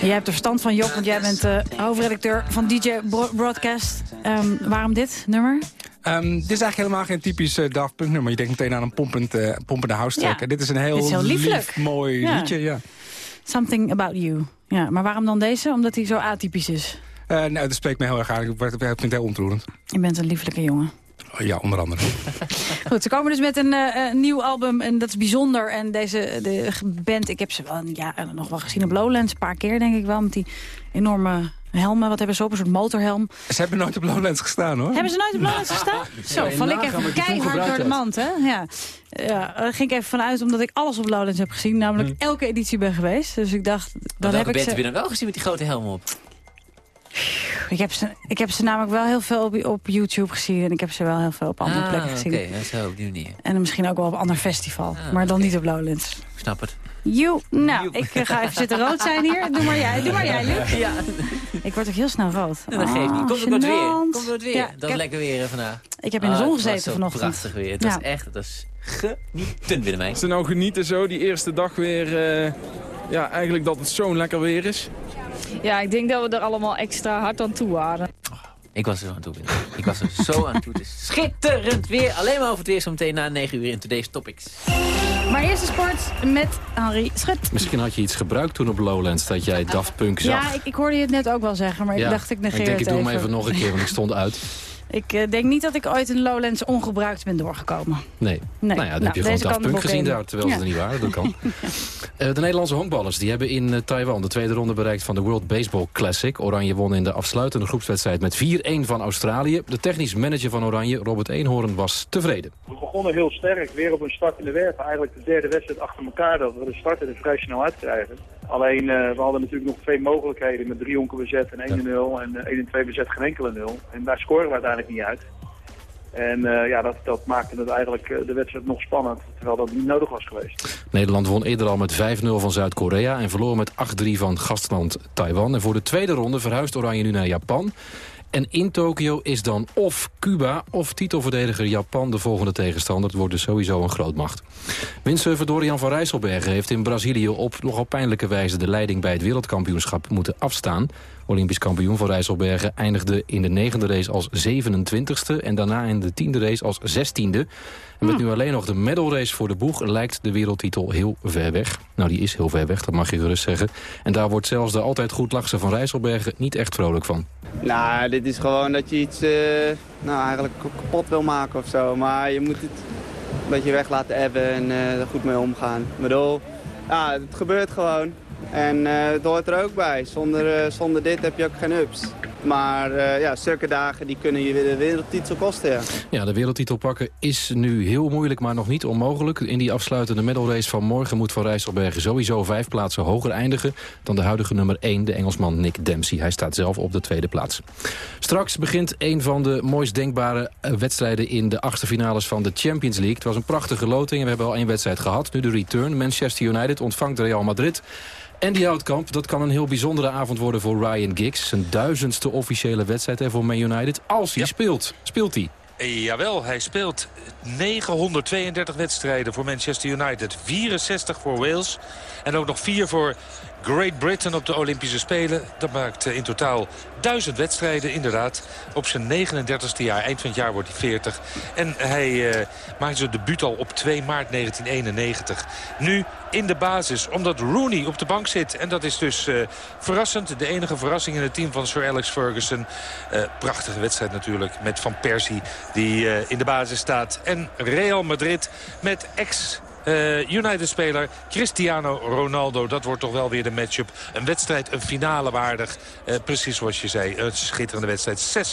Jij hebt er verstand van, Job, want jij bent uh, hoofdredacteur van DJ Broadcast. Um, waarom dit nummer? Um, dit is eigenlijk helemaal geen typisch uh, Daft Punk nummer. Je denkt meteen aan een pompend, uh, pompende house track. Ja. Dit is een heel, is heel lief, mooi ja. liedje. Ja. Something About You. Ja, maar waarom dan deze? Omdat hij zo atypisch is. nou, dat spreekt me heel erg aan. Ik vind het heel ontroerend. Je bent een lieflijke jongen. Oh, ja, onder andere. [LAUGHS] Goed, ze komen dus met een uh, nieuw album en dat is bijzonder. En deze de band, ik heb ze wel ja, nog wel gezien op Lowlands. Een paar keer denk ik wel, met die enorme helmen. Wat hebben ze op? Een soort motorhelm. Ze hebben nooit op Lowlands gestaan, hoor. Hebben ze nooit op Lowlands [LAUGHS] gestaan? Zo, val ik even keihard door de mand, hè? Ja. ja, daar ging ik even vanuit, omdat ik alles op Lowlands heb gezien. Namelijk hmm. elke editie ben geweest. Dus ik dacht, dan heb ik ze... heb je dan wel gezien met die grote helm op? Ik heb, ze, ik heb ze namelijk wel heel veel op, op YouTube gezien. En ik heb ze wel heel veel op andere ah, plekken gezien. oké, zo op die manier. En misschien ook wel op een ander festival. Ah, maar dan niet op Lowlands. Ik snap het. You. Nou, ik eh, ga even zitten rood zijn hier. Doe maar jij, doe maar jij, Luc. [LAUGHS] Ja. Ik word ook heel snel rood. dat geeft niet. Komt het weer. Komt het weer. Ja, dat is lekker weer vandaag. Ik heb in de zon oh, gezeten vanochtend. prachtig weer. Het was echt, het was genieten, Willemijn. Is er nou genieten zo, die eerste dag weer... Uh, ja, eigenlijk dat het zo'n lekker weer is? Ja, ik denk dat we er allemaal extra hard aan toe waren. Ik was er aan toe. Ik was er zo aan toe. Het is schitterend weer. Alleen maar over het weer zo meteen na 9 uur in Today's Topics. Maar eerst de sport met Henri Schut. Misschien had je iets gebruikt toen op Lowlands dat jij Daft Punk zag. Ja, ik, ik hoorde je het net ook wel zeggen, maar ik dacht ik negeer ik denk, ik doe hem even nog een keer, want ik stond uit. Ik uh, denk niet dat ik ooit in Lowlands ongebruikt ben doorgekomen. Nee. nee. Nou ja, dan nou, heb je gewoon Daft Punk gezien daar, terwijl ze er niet waren. Dat kan. uh, [LAUGHS] de Nederlandse honkballers die hebben in uh, Taiwan de tweede ronde bereikt van de World Baseball Classic. Oranje won in de afsluitende groepswedstrijd met 4-1 van Australië. De technisch manager van Oranje, Robert Eenhoorn, was tevreden. We begonnen heel sterk, weer op een start in de werf. Eigenlijk de derde wedstrijd achter elkaar dat we de starter er vrij snel uitkrijgen. Alleen, uh, we hadden natuurlijk nog twee mogelijkheden met drie honken bezet en 1-0 en 1 2 bezet geen enkele 0. En daar scoren we uiteindelijk niet uit. En uh, ja, dat, dat maakte het eigenlijk uh, de wedstrijd nog spannend, terwijl dat niet nodig was geweest. Nederland won eerder al met 5-0 van Zuid-Korea en verloor met 8-3 van gastland Taiwan. En voor de tweede ronde verhuist Oranje nu naar Japan. En in Tokio is dan of Cuba of titelverdediger Japan de volgende tegenstander. Het wordt dus sowieso een grootmacht. Windsurfer Dorian van Rijsselbergen heeft in Brazilië op nogal pijnlijke wijze de leiding bij het wereldkampioenschap moeten afstaan. Olympisch kampioen van Rijsselbergen eindigde in de negende race als 27ste... en daarna in de tiende race als 16e. En met hm. nu alleen nog de medal race voor de boeg... lijkt de wereldtitel heel ver weg. Nou, die is heel ver weg, dat mag je gerust zeggen. En daar wordt zelfs de altijd goed lachse van Rijsselbergen niet echt vrolijk van. Nou, dit is gewoon dat je iets uh, nou, eigenlijk kapot wil maken of zo. Maar je moet het een beetje weg laten hebben en uh, er goed mee omgaan. Ik bedoel, ja, het gebeurt gewoon. En uh, het hoort er ook bij. Zonder, uh, zonder dit heb je ook geen ups. Maar uh, ja, zulke dagen die kunnen je weer de wereldtitel kosten. Ja. ja, de wereldtitel pakken is nu heel moeilijk, maar nog niet onmogelijk. In die afsluitende medalrace van morgen moet Van Rijsselbergen sowieso vijf plaatsen hoger eindigen... dan de huidige nummer 1, de Engelsman Nick Dempsey. Hij staat zelf op de tweede plaats. Straks begint een van de mooist denkbare wedstrijden... in de achtste finales van de Champions League. Het was een prachtige loting en we hebben al één wedstrijd gehad. Nu de return. Manchester United ontvangt Real Madrid... En die Houtkamp, dat kan een heel bijzondere avond worden voor Ryan Giggs. Zijn duizendste officiële wedstrijd voor Man United. Als hij speelt. Speelt hij? Jawel, hij speelt 932 wedstrijden voor Manchester United. 64 voor Wales. En ook nog 4 voor Great Britain op de Olympische Spelen. Dat maakt in totaal duizend wedstrijden, inderdaad. Op zijn 39ste jaar, eind van het jaar wordt hij 40. En hij uh, maakte zijn debuut al op 2 maart 1991. Nu in de basis, omdat Rooney op de bank zit. En dat is dus uh, verrassend. De enige verrassing in het team van Sir Alex Ferguson. Prachtige wedstrijd natuurlijk met Van Persie die in de basis staat. En Real Madrid met ex uh, United-speler Cristiano Ronaldo. Dat wordt toch wel weer de matchup. Een wedstrijd, een finale waardig. Uh, precies zoals je zei, een schitterende wedstrijd.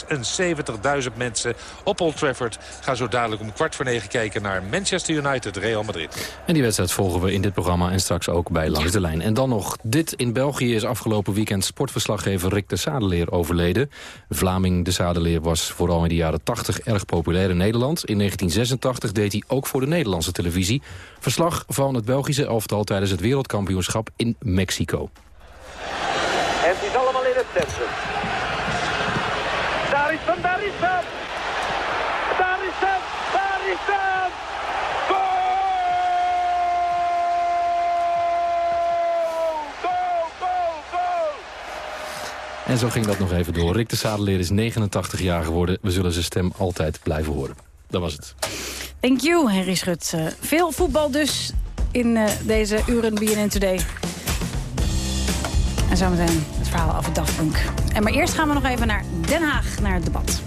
76.000 mensen op Old Trafford. Ga zo dadelijk om kwart voor negen kijken naar Manchester United, Real Madrid. En die wedstrijd volgen we in dit programma en straks ook bij Langs de Lijn. En dan nog dit. In België is afgelopen weekend sportverslaggever Rick de Sadeleer overleden. Vlaming de Sadeleer was vooral in de jaren 80 erg populair in Nederland. In 1986 deed hij ook voor de Nederlandse televisie Verslag van het Belgische elftal tijdens het wereldkampioenschap in Mexico. En het is allemaal in het centrum. Daar is hem, daar is hem! Daar is hem, daar is hem! Goal! Goal, goal, goal! En zo ging dat nog even door. Rick de Sadeleer is 89 jaar geworden. We zullen zijn stem altijd blijven horen. Dat was het. Thank you, Henry Schut. Veel voetbal dus in uh, deze uren BNN Today. En zometeen het verhaal over Daft Punk. En maar eerst gaan we nog even naar Den Haag, naar het debat.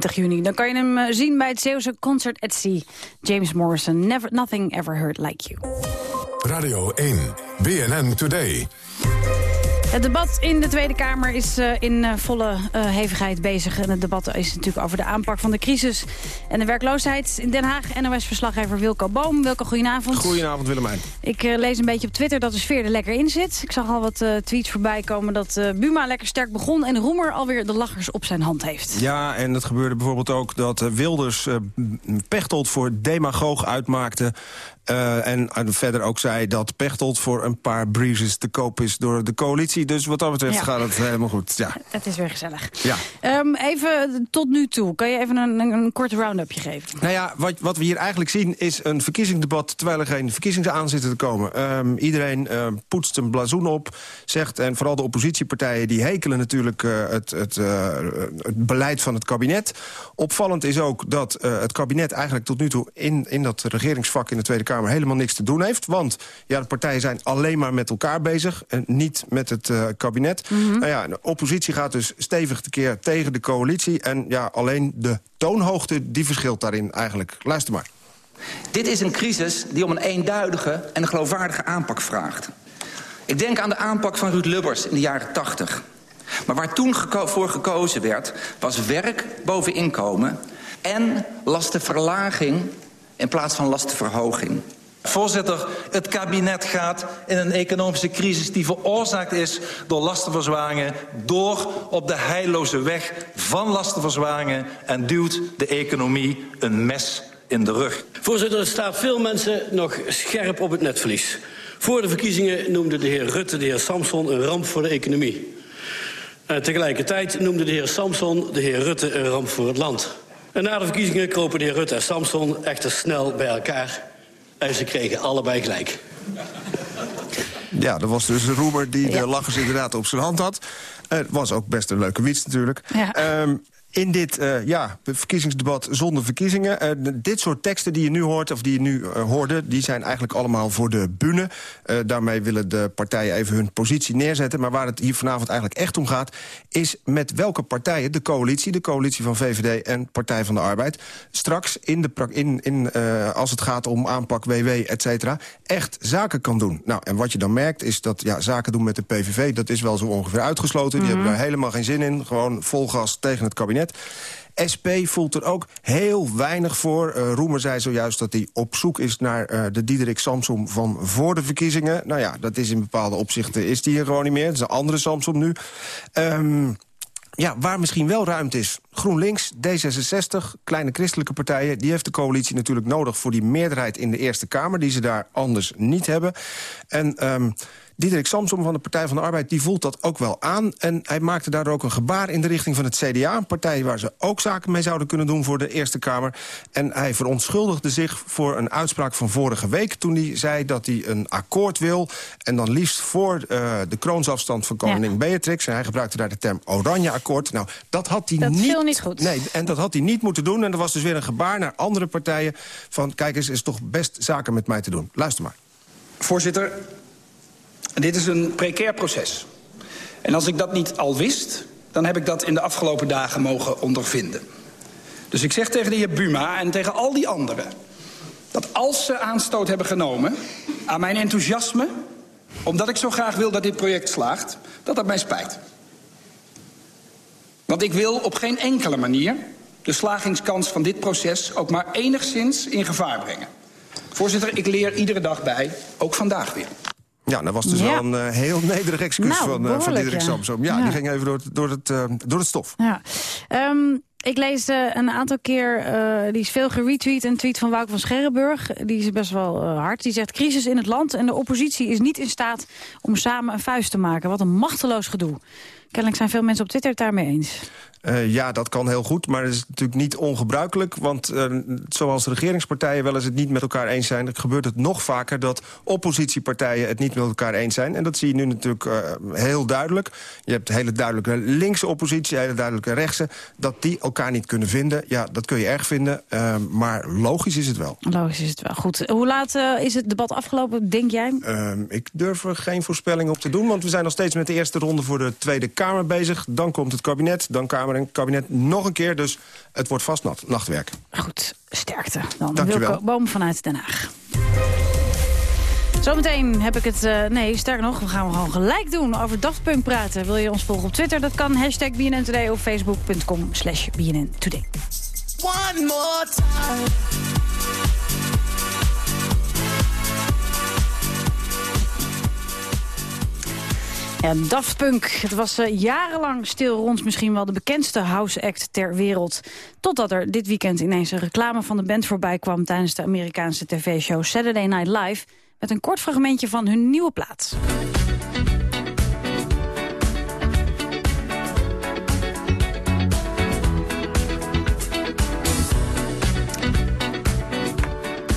20 juni. Dan kan je hem eh, zien bij het Zeeuwse Concert at Sea. James Morrison, Never, Nothing Ever Hurt Like You. Radio 1, BNN Today. Het debat in de Tweede Kamer is eh, in eh, volle eh, hevigheid bezig. En het debat is natuurlijk over de aanpak van de crisis en de werkloosheid. In Den Haag NOS-verslaggever Wilco Boom. Wilco, goedenavond. Goedenavond Willemijn. Ik lees een beetje op Twitter dat de sfeer er lekker in zit. Ik zag al wat tweets voorbij komen dat Buma lekker sterk begon... en Roemer alweer de lachers op zijn hand heeft. Ja, en het gebeurde bijvoorbeeld ook dat Wilders Pechtold voor demagoog uitmaakte. Eh, en verder ook zei dat Pechtold voor een paar breezes te koop is door de coalitie. Dus wat dat betreft Ja. gaat het helemaal goed. Ja. [LAUGHS] Het is weer gezellig. Ja. Ehm, even tot nu toe. Kan je even een, een, een kort round-upje geven? Nou ja, wat, wat we hier eigenlijk zien is een verkiezingsdebat... terwijl er geen verkiezingen aan zitten te komen. Ehm, iedereen eh, poetst een blazoen op, zegt... en vooral de oppositiepartijen die hekelen natuurlijk eh, het, het, eh, het beleid van het kabinet. Opvallend is ook dat het kabinet eigenlijk tot nu toe... In, in dat regeringsvak in de Tweede Kamer helemaal niks te doen heeft. Want ja, de partijen zijn alleen maar met elkaar bezig... en niet met het eh, kabinet. Nou ja, de oppositie gaat dus stevig tekeer tegen de coalitie... en ja, alleen de toonhoogte die verschilt daarin eigenlijk. Luister maar. Dit is een crisis die om een eenduidige en geloofwaardige aanpak vraagt. Ik denk aan de aanpak van Ruud Lubbers in de jaren 80. Maar waar toen geko voor gekozen werd, was werk boven inkomen... en lastenverlaging in plaats van lastenverhoging. Voorzitter, het kabinet gaat in een economische crisis die veroorzaakt is door lastenverzwaringen... door op de heilloze weg van lastenverzwaringen... en duwt de economie een mes in de rug. Voorzitter, er staan veel mensen nog scherp op het netvlies. Voor de verkiezingen noemde de heer Rutte de heer Samson een ramp voor de economie. En tegelijkertijd noemde de heer Samson de heer Rutte een ramp voor het land. En na de verkiezingen kropen de heer Rutte en Samson echter snel bij elkaar... En ze kregen allebei gelijk. Ja, dat was dus een roemer die de lachers inderdaad op zijn hand had. Het was ook best een leuke wiets natuurlijk. Ja. Um, in dit uh, ja, verkiezingsdebat zonder verkiezingen. Uh, dit soort teksten die je nu hoort, of die je nu uh, hoorde... die zijn eigenlijk allemaal voor de bühne. daarmee willen de partijen even hun positie neerzetten. Maar waar het hier vanavond eigenlijk echt om gaat... is met welke partijen de coalitie, de coalitie van VVD en Partij van de Arbeid... straks, in de in, in, als het gaat om aanpak WW, et cetera... echt zaken kan doen. Nou, en wat je dan merkt is dat ja, zaken doen met de PVV... dat is wel zo ongeveer uitgesloten. Die mm -hmm. hebben daar helemaal geen zin in. Gewoon vol gas tegen het kabinet. SP voelt er ook heel weinig voor. Uh, Roemer zei zojuist dat hij op zoek is naar uh, de Diederik Samsom van voor de verkiezingen. Nou ja, dat is in bepaalde opzichten is die hier gewoon niet meer. Het is een andere Samsom nu. Um, ja, waar misschien wel ruimte is. GroenLinks, D66, kleine christelijke partijen... die heeft de coalitie natuurlijk nodig voor die meerderheid in de Eerste Kamer... die ze daar anders niet hebben. En um, Diederik Samsom van de Partij van de Arbeid die voelt dat ook wel aan. En hij maakte daardoor ook een gebaar in de richting van het CDA. Een partij waar ze ook zaken mee zouden kunnen doen voor de Eerste Kamer. En hij verontschuldigde zich voor een uitspraak van vorige week... toen hij zei dat hij een akkoord wil. En dan liefst voor uh, de kroonsafstand van koningin ja. Beatrix. En hij gebruikte daar de term oranje akkoord. Nou, dat had hij dat niet... viel niet goed. Nee, en dat had hij niet moeten doen. En er was dus weer een gebaar naar andere partijen... van kijk eens, is toch best zaken met mij te doen. Luister maar. Voorzitter, dit is een precair proces. En als ik dat niet al wist, dan heb ik dat in de afgelopen dagen mogen ondervinden. Dus ik zeg tegen de heer Buma en tegen al die anderen... dat als ze aanstoot hebben genomen aan mijn enthousiasme... omdat ik zo graag wil dat dit project slaagt, dat dat mij spijt. Want ik wil op geen enkele manier de slagingskans van dit proces... ook maar enigszins in gevaar brengen. Voorzitter, ik leer iedere dag bij, ook vandaag weer. Ja, dat was dus Ja. wel een eh, heel [LAUGHS] nederig excuus Nou, van, eh, van Diederik ja. Samsom. Ja, Ja. die ging even door, het- door, het, eh, door het stof. Ja. Ehm, ik lees een aantal keer, die is veel geretweet, een tweet van Wouter van Scherrenburg. Die is best wel hard. Die zegt, crisis in het land en de oppositie is niet in staat om samen een vuist te maken. Wat een machteloos gedoe. Kennelijk zijn veel mensen op Twitter het daarmee eens. Eh, ja, dat kan heel goed, maar dat is natuurlijk niet ongebruikelijk. Want eh, zoals regeringspartijen wel eens het niet met elkaar eens zijn... gebeurt het nog vaker dat oppositiepartijen het niet met elkaar eens zijn. En dat zie je nu natuurlijk eh, heel duidelijk. Je hebt hele duidelijke linkse oppositie, hele duidelijke rechtse. Dat die elkaar niet kunnen vinden, ja, dat kun je erg vinden. maar logisch is het wel. Logisch is het wel. Goed, hoe laat is het debat afgelopen, denk jij? Ik durf er geen voorspelling op te doen, want we zijn nog steeds met de eerste ronde voor de Tweede Kamer bezig. Dan komt het kabinet, dan Kamer en kabinet nog een keer. Dus het wordt vast nat, nachtwerk. Goed, sterkte. Dan Dankjewel. Wilco Boom vanuit Den Haag. Zometeen heb ik het... eh, nee, sterker nog, we gaan gewoon gelijk doen. Over Daft Punk praten. Wil je ons volgen op Twitter? Dat kan. Hashtag BNN Today of facebook.com slash BNN Today. One more time. Ja, Daft Punk. Het was eh, jarenlang stil rond misschien wel de bekendste house act ter wereld. Totdat er dit weekend ineens een reclame van de band voorbij kwam... tijdens de Amerikaanse tv-show Saturday Night Live... met een kort fragmentje van hun nieuwe plaat.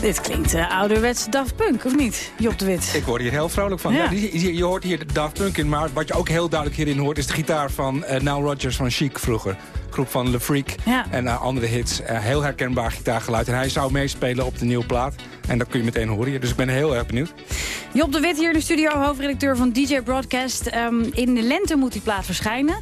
Dit klinkt eh, ouderwets Daft Punk, of niet? Job de Wit. Ik word hier heel vrolijk van. Ja. Ja. die- je, je hoort hier de Daft Punk in, maar wat je ook heel duidelijk hierin hoort... is de gitaar van eh Nile Rodgers van Chic vroeger. Groep van Le Freak Ja. en eh, andere hits. Eh, heel herkenbaar gitaargeluid. En hij zou meespelen op de nieuwe plaat. En dat kun je meteen horen hier. Dus ik ben heel erg benieuwd. Job de Wit hier in de studio, hoofdredacteur van DJ Broadcast. Ehm, in de lente moet die plaat verschijnen.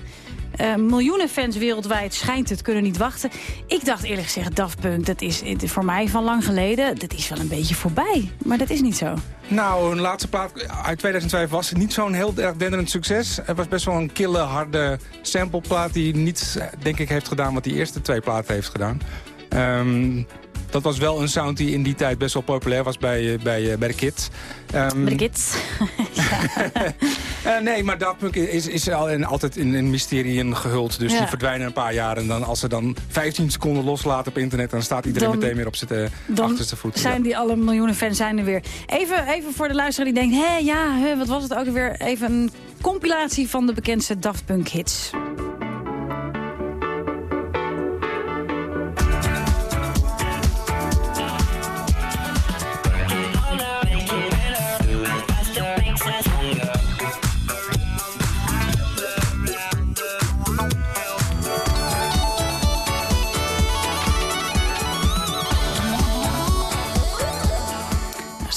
Eh, miljoenen fans wereldwijd schijnt het kunnen niet wachten. Ik dacht eerlijk gezegd, Daft Punk, dat is eh, voor mij van lang geleden... dat is wel een beetje voorbij, maar dat is niet zo. Nou, een laatste plaat uit 2005 was het niet zo'n heel erg denderend succes. Het was best wel een kille, harde sampleplaat... die niet, denk ik, heeft gedaan wat die eerste twee platen heeft gedaan. Ehm, dat was wel een sound die in die tijd best wel populair was bij, bij, bij de kids. Um, bij de kids? [LAUGHS] [LAUGHS] [LAUGHS] uh, nee, maar Daft Punk is, is al en altijd in, in mysterieën gehuld. Dus Ja. die verdwijnen een paar jaar. En dan, als ze dan 15 seconden loslaten op internet... dan staat iedereen Dan- meteen weer op zijn Dan achterste voet. zijn die alle miljoenen fans zijn er weer. Even, even voor de luisteraar die denkt... hé, ja, hè, wat was het ook weer? Even een compilatie van de bekendste Daft Punk hits.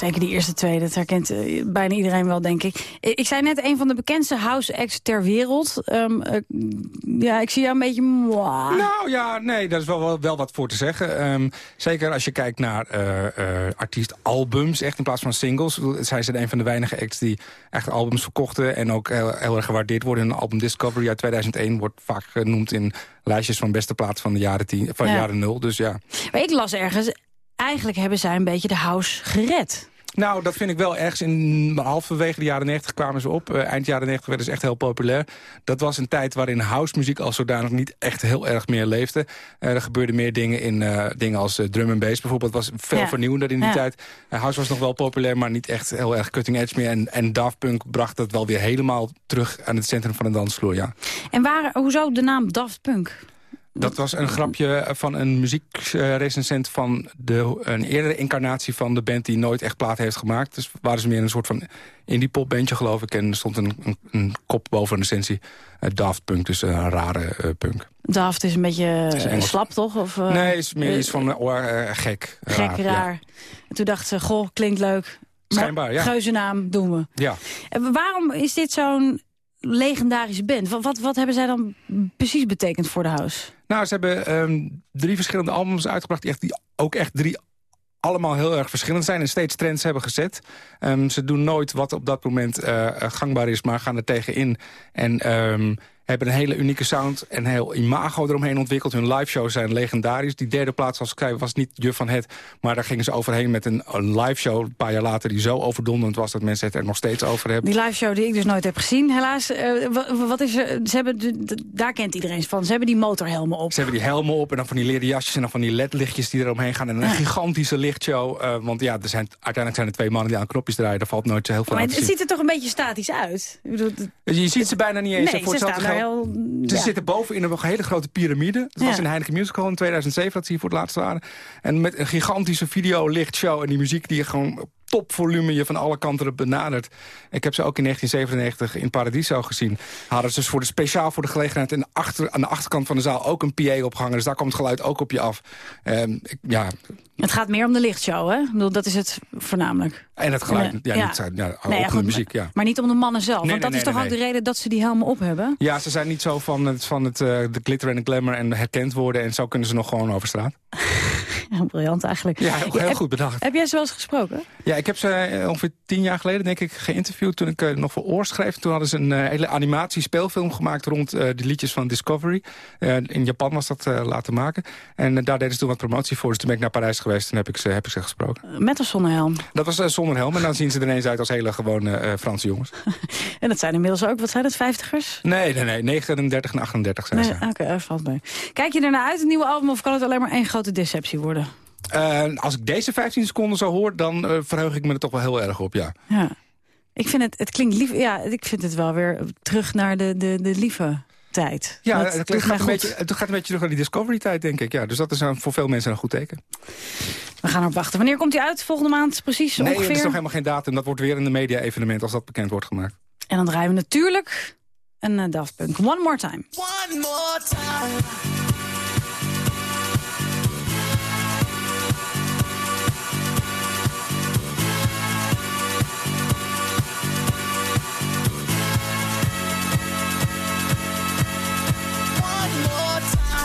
Zeker die eerste twee, dat herkent eh, bijna iedereen wel, denk ik. Ik ik zei net, een van de bekendste house acts ter wereld. Ehm, eh, ja, ik zie jou een beetje... mwah. Nou ja, nee, daar is wel, wel, wel wat voor te zeggen. Ehm, zeker als je kijkt naar eh, artiestalbums, echt in plaats van singles. Zij zijn een van de weinige acts die echt albums verkochten... en ook heel, heel erg gewaardeerd worden. Een album Discovery uit 2001 wordt vaak genoemd in lijstjes van beste plaats van de jaren, tien, van Ja. jaren nul. Dus ja. Maar ik las ergens, eigenlijk hebben zij een beetje de house gered. Nou, dat vind ik wel ergens in halverwege de jaren 90 kwamen ze op. Eh, eind jaren 90 werden ze echt heel populair. Dat was een tijd waarin housemuziek als zodanig niet echt heel erg meer leefde. Eh, er gebeurden meer dingen in eh, dingen als drum and bass bijvoorbeeld. was veel Ja. vernieuwender in die Ja. tijd. House was nog wel populair, maar niet echt heel erg cutting edge meer. En, en Daft Punk bracht dat wel weer helemaal terug aan het centrum van de dansvloer, ja. En waar, hoezo de naam Daft Punk? Dat was een grapje van een muziekrecensent van de, een eerdere incarnatie van de band die nooit echt plaat heeft gemaakt. Dus waren ze meer een soort van indie popbandje geloof ik. En er stond een, een, een kop boven een recensie. eh, Daft Punk, dus een rare eh, punk. Daft is een beetje is slap, toch? Of, eh, nee, is meer iets van gek. Gek, raar. Ja. En toen dachten ze, goh, klinkt leuk. Schijnbaar, ja. Geuzennaam doen we. ja. En waarom is dit zo'n legendarische band? Wat, wat, hebben zij dan precies betekend voor de house? Nou, ze hebben ehm, drie verschillende albums uitgebracht... die, echt, die ook echt drie allemaal heel erg verschillend zijn... en steeds trends hebben gezet. Ehm, ze doen nooit wat op dat moment eh, gangbaar is... maar gaan er tegenin en ehm, hebben een hele unieke sound... en heel imago eromheen ontwikkeld. Hun live shows zijn legendarisch. Die derde plaats, zoals ik was niet je van het... maar daar gingen ze overheen met een, een live show een paar jaar later... die zo overdonderend was dat mensen het er nog steeds over hebben. Die live show die ik dus nooit heb gezien, helaas. eh, wa- wat is? Ze hebben, de- daar kent iedereen van. Ze hebben die motorhelmen op. Ze hebben die helmen op en dan van die leren jasjes... en dan van die ledlichtjes die eromheen gaan. En een gigantische lichtshow. eh, want ja, er zijn, uiteindelijk zijn er twee mannen die aan knopjes draaien. Daar valt nooit zo heel veel Maar aan het, het ziet er toch een beetje statisch uit? Ik bedoel, Je ziet ze bijna niet eens. Nee, ze staan heel- Ze ja. zitten boven in een hele grote piramide. Dat was in Heineken Musical in 2007 dat ze hier voor het laatst waren. En met een gigantische video-lichtshow en die muziek die je gewoon op topvolume je van alle kanten benadert. Ik heb ze ook in 1997 in Paradiso gezien. Hadden ze dus voor de, speciaal voor de gelegenheid in de achter, aan de achterkant van de zaal ook een PA opgehangen. Dus daar komt het geluid ook op je af. Ehm, ik- ja, het gaat meer om de lichtshow, hè? Ik bedoel, dat is het voornamelijk. En het geluid, En, ja, ja. niet, zijn- ja, ook Nee, ja, de goed, muziek, ja. Maar niet om de mannen zelf. Nee, want dat is toch ook de reden dat ze die helmen op hebben? Ja, ze zijn niet zo van het, van het eh, de glitter en de glamour en herkend worden. En zo kunnen ze nog gewoon over straat. [LAUGHS] Ja, briljant eigenlijk. Ja, heel, heel Heb- goed bedacht. Heb jij ze wel eens gesproken? Ja, ik heb ze eh, ongeveer tien jaar geleden denk ik geïnterviewd... toen ik eh, nog voor Oor schreef. Toen hadden ze een eh, hele animatie-speelfilm gemaakt... rond de liedjes van Discovery. In Japan was dat laten maken. En daar deden ze toen wat promotie voor. Dus toen ben ik naar Parijs geweest en heb ik ze, heb ik ze gesproken. Met of zonder helm? Dat was eh, zonder helm. En dan zien ze er ineens uit als hele gewone eh, Franse jongens. [LAUGHS] En dat zijn inmiddels ook, wat zijn het, vijftigers? Nee, nee, nee. 39 en 38 zijn Nee, ze. Oké, dat valt mee. Kijk je ernaar uit, een nieuwe album, of kan het alleen maar één grote deceptie worden? Eh, als ik deze 15 seconden zo hoor... dan eh, verheug ik me er toch wel heel erg op, ja. Ja. Ik vind het, het klinkt lief. Ja, ik vind het wel weer terug naar de, de, de lieve tijd. Ja, dat het, gaat een goed. beetje, het gaat een beetje terug naar die Discovery-tijd, denk ik. Ja, dus dat is een- voor veel mensen een goed teken. We gaan erop wachten. Wanneer komt hij uit? Volgende maand precies Nee, er ongeveer? is nog helemaal geen datum. Dat wordt weer een media-evenement als dat bekend wordt gemaakt. En dan draaien we natuurlijk een eh, Daft Punk. One more time. One more time.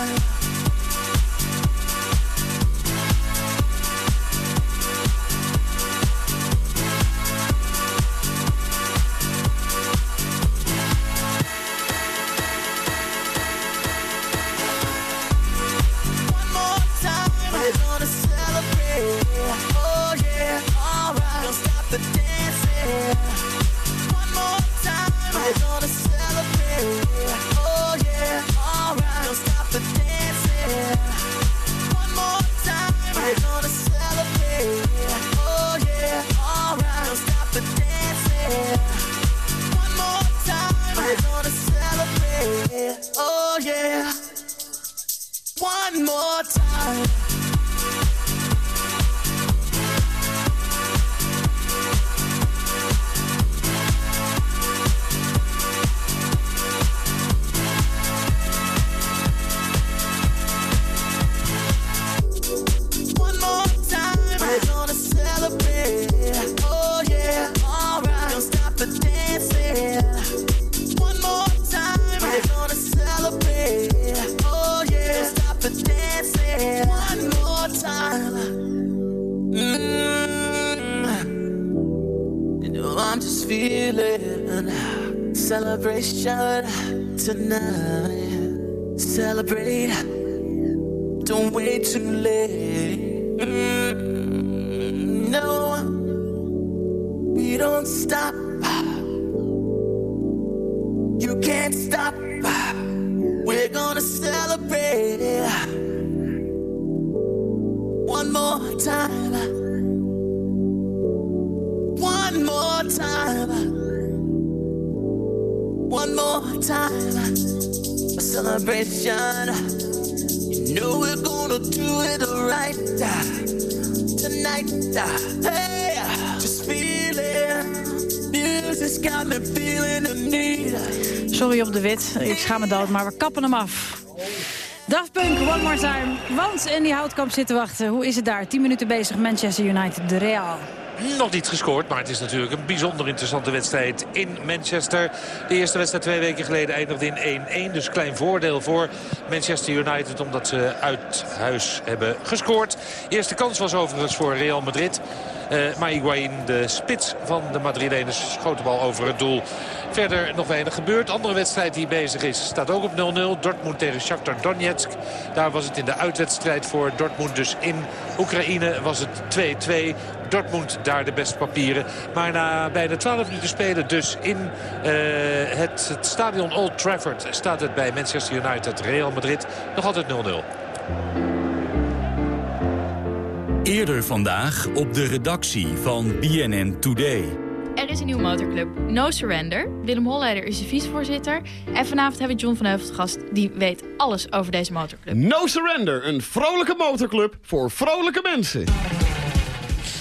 Bye. Celebration Sorry op de wit, ik schaam me dood, maar we kappen hem af. Daft Punk, one more time. Want in die houtkamp zitten wachten. Hoe is het daar? 10 minuten bezig, Manchester United, de Real. Nog niet gescoord, maar het is natuurlijk een bijzonder interessante wedstrijd in Manchester. De eerste wedstrijd twee weken geleden eindigde in 1-1. Dus klein voordeel voor Manchester United omdat ze uit huis hebben gescoord. Eerste kans was overigens voor Real Madrid. Uh, maar Higuain, de spits van de Madrileners, schoot de bal over het doel. Verder nog weinig gebeurd. Andere wedstrijd die bezig is staat ook op 0-0. Dortmund tegen Shakhtar Donetsk. Daar was het in de uitwedstrijd voor Dortmund. Dus in Oekraïne was het 2-2. Dortmund daar de beste papieren. Maar na bijna 12 minuten spelen dus in het, het, stadion Old Trafford... staat het bij Manchester United Real Madrid nog altijd 0-0. Eerder vandaag op de redactie van BNN Today. Er is een nieuwe motorclub, No Surrender. Willem Holleider is de vicevoorzitter. En vanavond hebben we John van Heuvel te gast. Die weet alles over deze motorclub. No Surrender, een vrolijke motorclub voor vrolijke mensen.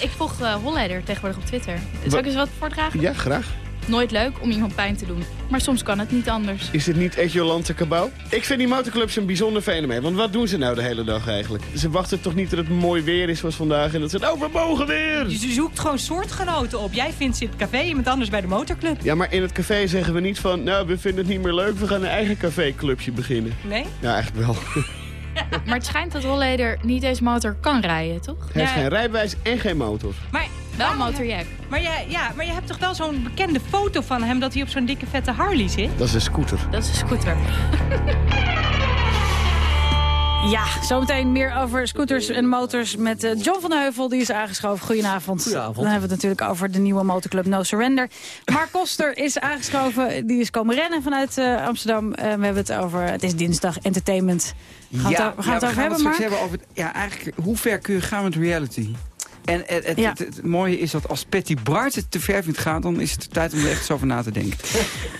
Ik volg uh, Holleider tegenwoordig op Twitter. Zal ik eens wat voordragen? Ja, graag. Nooit leuk om iemand pijn te doen. Maar soms kan het niet anders. Is dit niet echt Jolante Cabau? Ik vind die motorclubs een bijzonder fenomeen. Want wat doen ze nou de hele dag eigenlijk? Ze wachten toch niet dat het mooi weer is zoals vandaag. En dat ze, oh, we mogen weer! Je zoekt gewoon soortgenoten op. Jij vindt ze in het café, iemand anders bij de motorclub. Ja, maar in het café zeggen we niet van... Nou, we vinden het niet meer leuk, we gaan een eigen caféclubje beginnen. Nee? Ja, eigenlijk wel. [LAUGHS] [LAUGHS] maar het schijnt dat Holleder niet deze motor kan rijden, toch? Hij heeft geen rijbewijs en geen motor. Maar wel motorjack. Maar, jij, ja, maar je hebt toch wel zo'n bekende foto van hem... dat hij op zo'n dikke vette Harley zit? Dat is een scooter. Dat is een scooter. [LAUGHS] Ja, zometeen meer over scooters en motors met uh, John van Heuvel. Die is aangeschoven. Goedenavond. Goedenavond. Dan hebben we het natuurlijk over de nieuwe motorclub No Surrender. Mark Koster is aangeschoven. Die is komen rennen vanuit uh, Amsterdam. Uh, we hebben het over, het is dinsdag, entertainment. Gaan ja, het, we gaan ja, het over hebben, Mark? Mark? hebben over, ja, eigenlijk, hoe ver kun je gaan met reality? En het, het, Ja. het, het mooie is dat als Patty Bart het te ver vindt gaan... dan is het tijd om er echt eens over na te denken.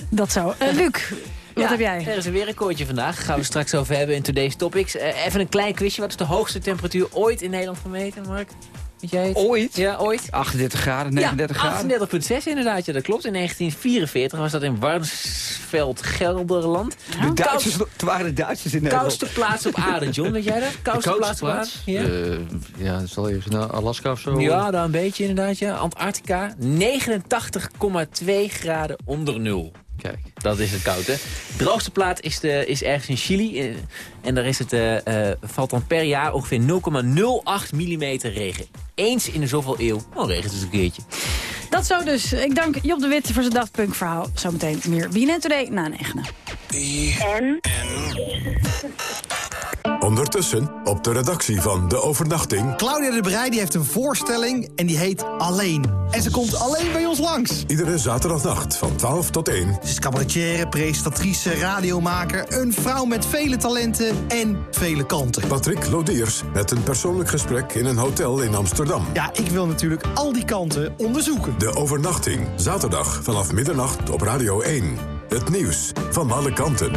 Dat zo. Uh, Luc, wat Ja, heb jij? Er is een weer recordje vandaag. Gaan we straks over hebben in Today's Topics. Eh, even een klein quizje. Wat is de hoogste temperatuur ooit in Nederland gemeten, Mark? Weet jij het? Ooit? Ja, ooit. 38 graden, 39 graden. Ja, 38,6 inderdaad. Ja, dat klopt. In 1944 was dat in Warnsveld, Gelderland. De Duitsers, het waren de Duitsers in Nederland. Koudste plaats op aarde, John. Weet jij dat? Koudste plaats op aarde? Ja. Eh, ja, dat zal even naar Alaska of zo. Ja, daar een beetje inderdaad, ja. Antarctica, 89,2 graden onder nul. Kijk. Dat is het koud, hè? Droogste plaat is, de, is ergens in Chili. Eh, en daar is het, eh, eh, valt dan per jaar ongeveer 0,08 mm regen. Eens in de zoveel eeuw. Nou, regent het een keertje. Dat zo dus. Ik dank Job de Wit voor zijn dagpunkverhaal. Zometeen meer BNN Today na 9. Ondertussen op de redactie van De Overnachting... Claudia de Breij die heeft een voorstelling en die heet Alleen. En ze komt alleen bij ons langs. Iedere zaterdagnacht van 12 tot 1. Ze is cabaretière, presentatrice, radiomaker... een vrouw met vele talenten en vele kanten. Patrick Lodiers met een persoonlijk gesprek in een hotel in Amsterdam. Ja, ik wil natuurlijk al die kanten onderzoeken. De Overnachting, zaterdag vanaf middernacht op Radio 1. Het nieuws van alle kanten.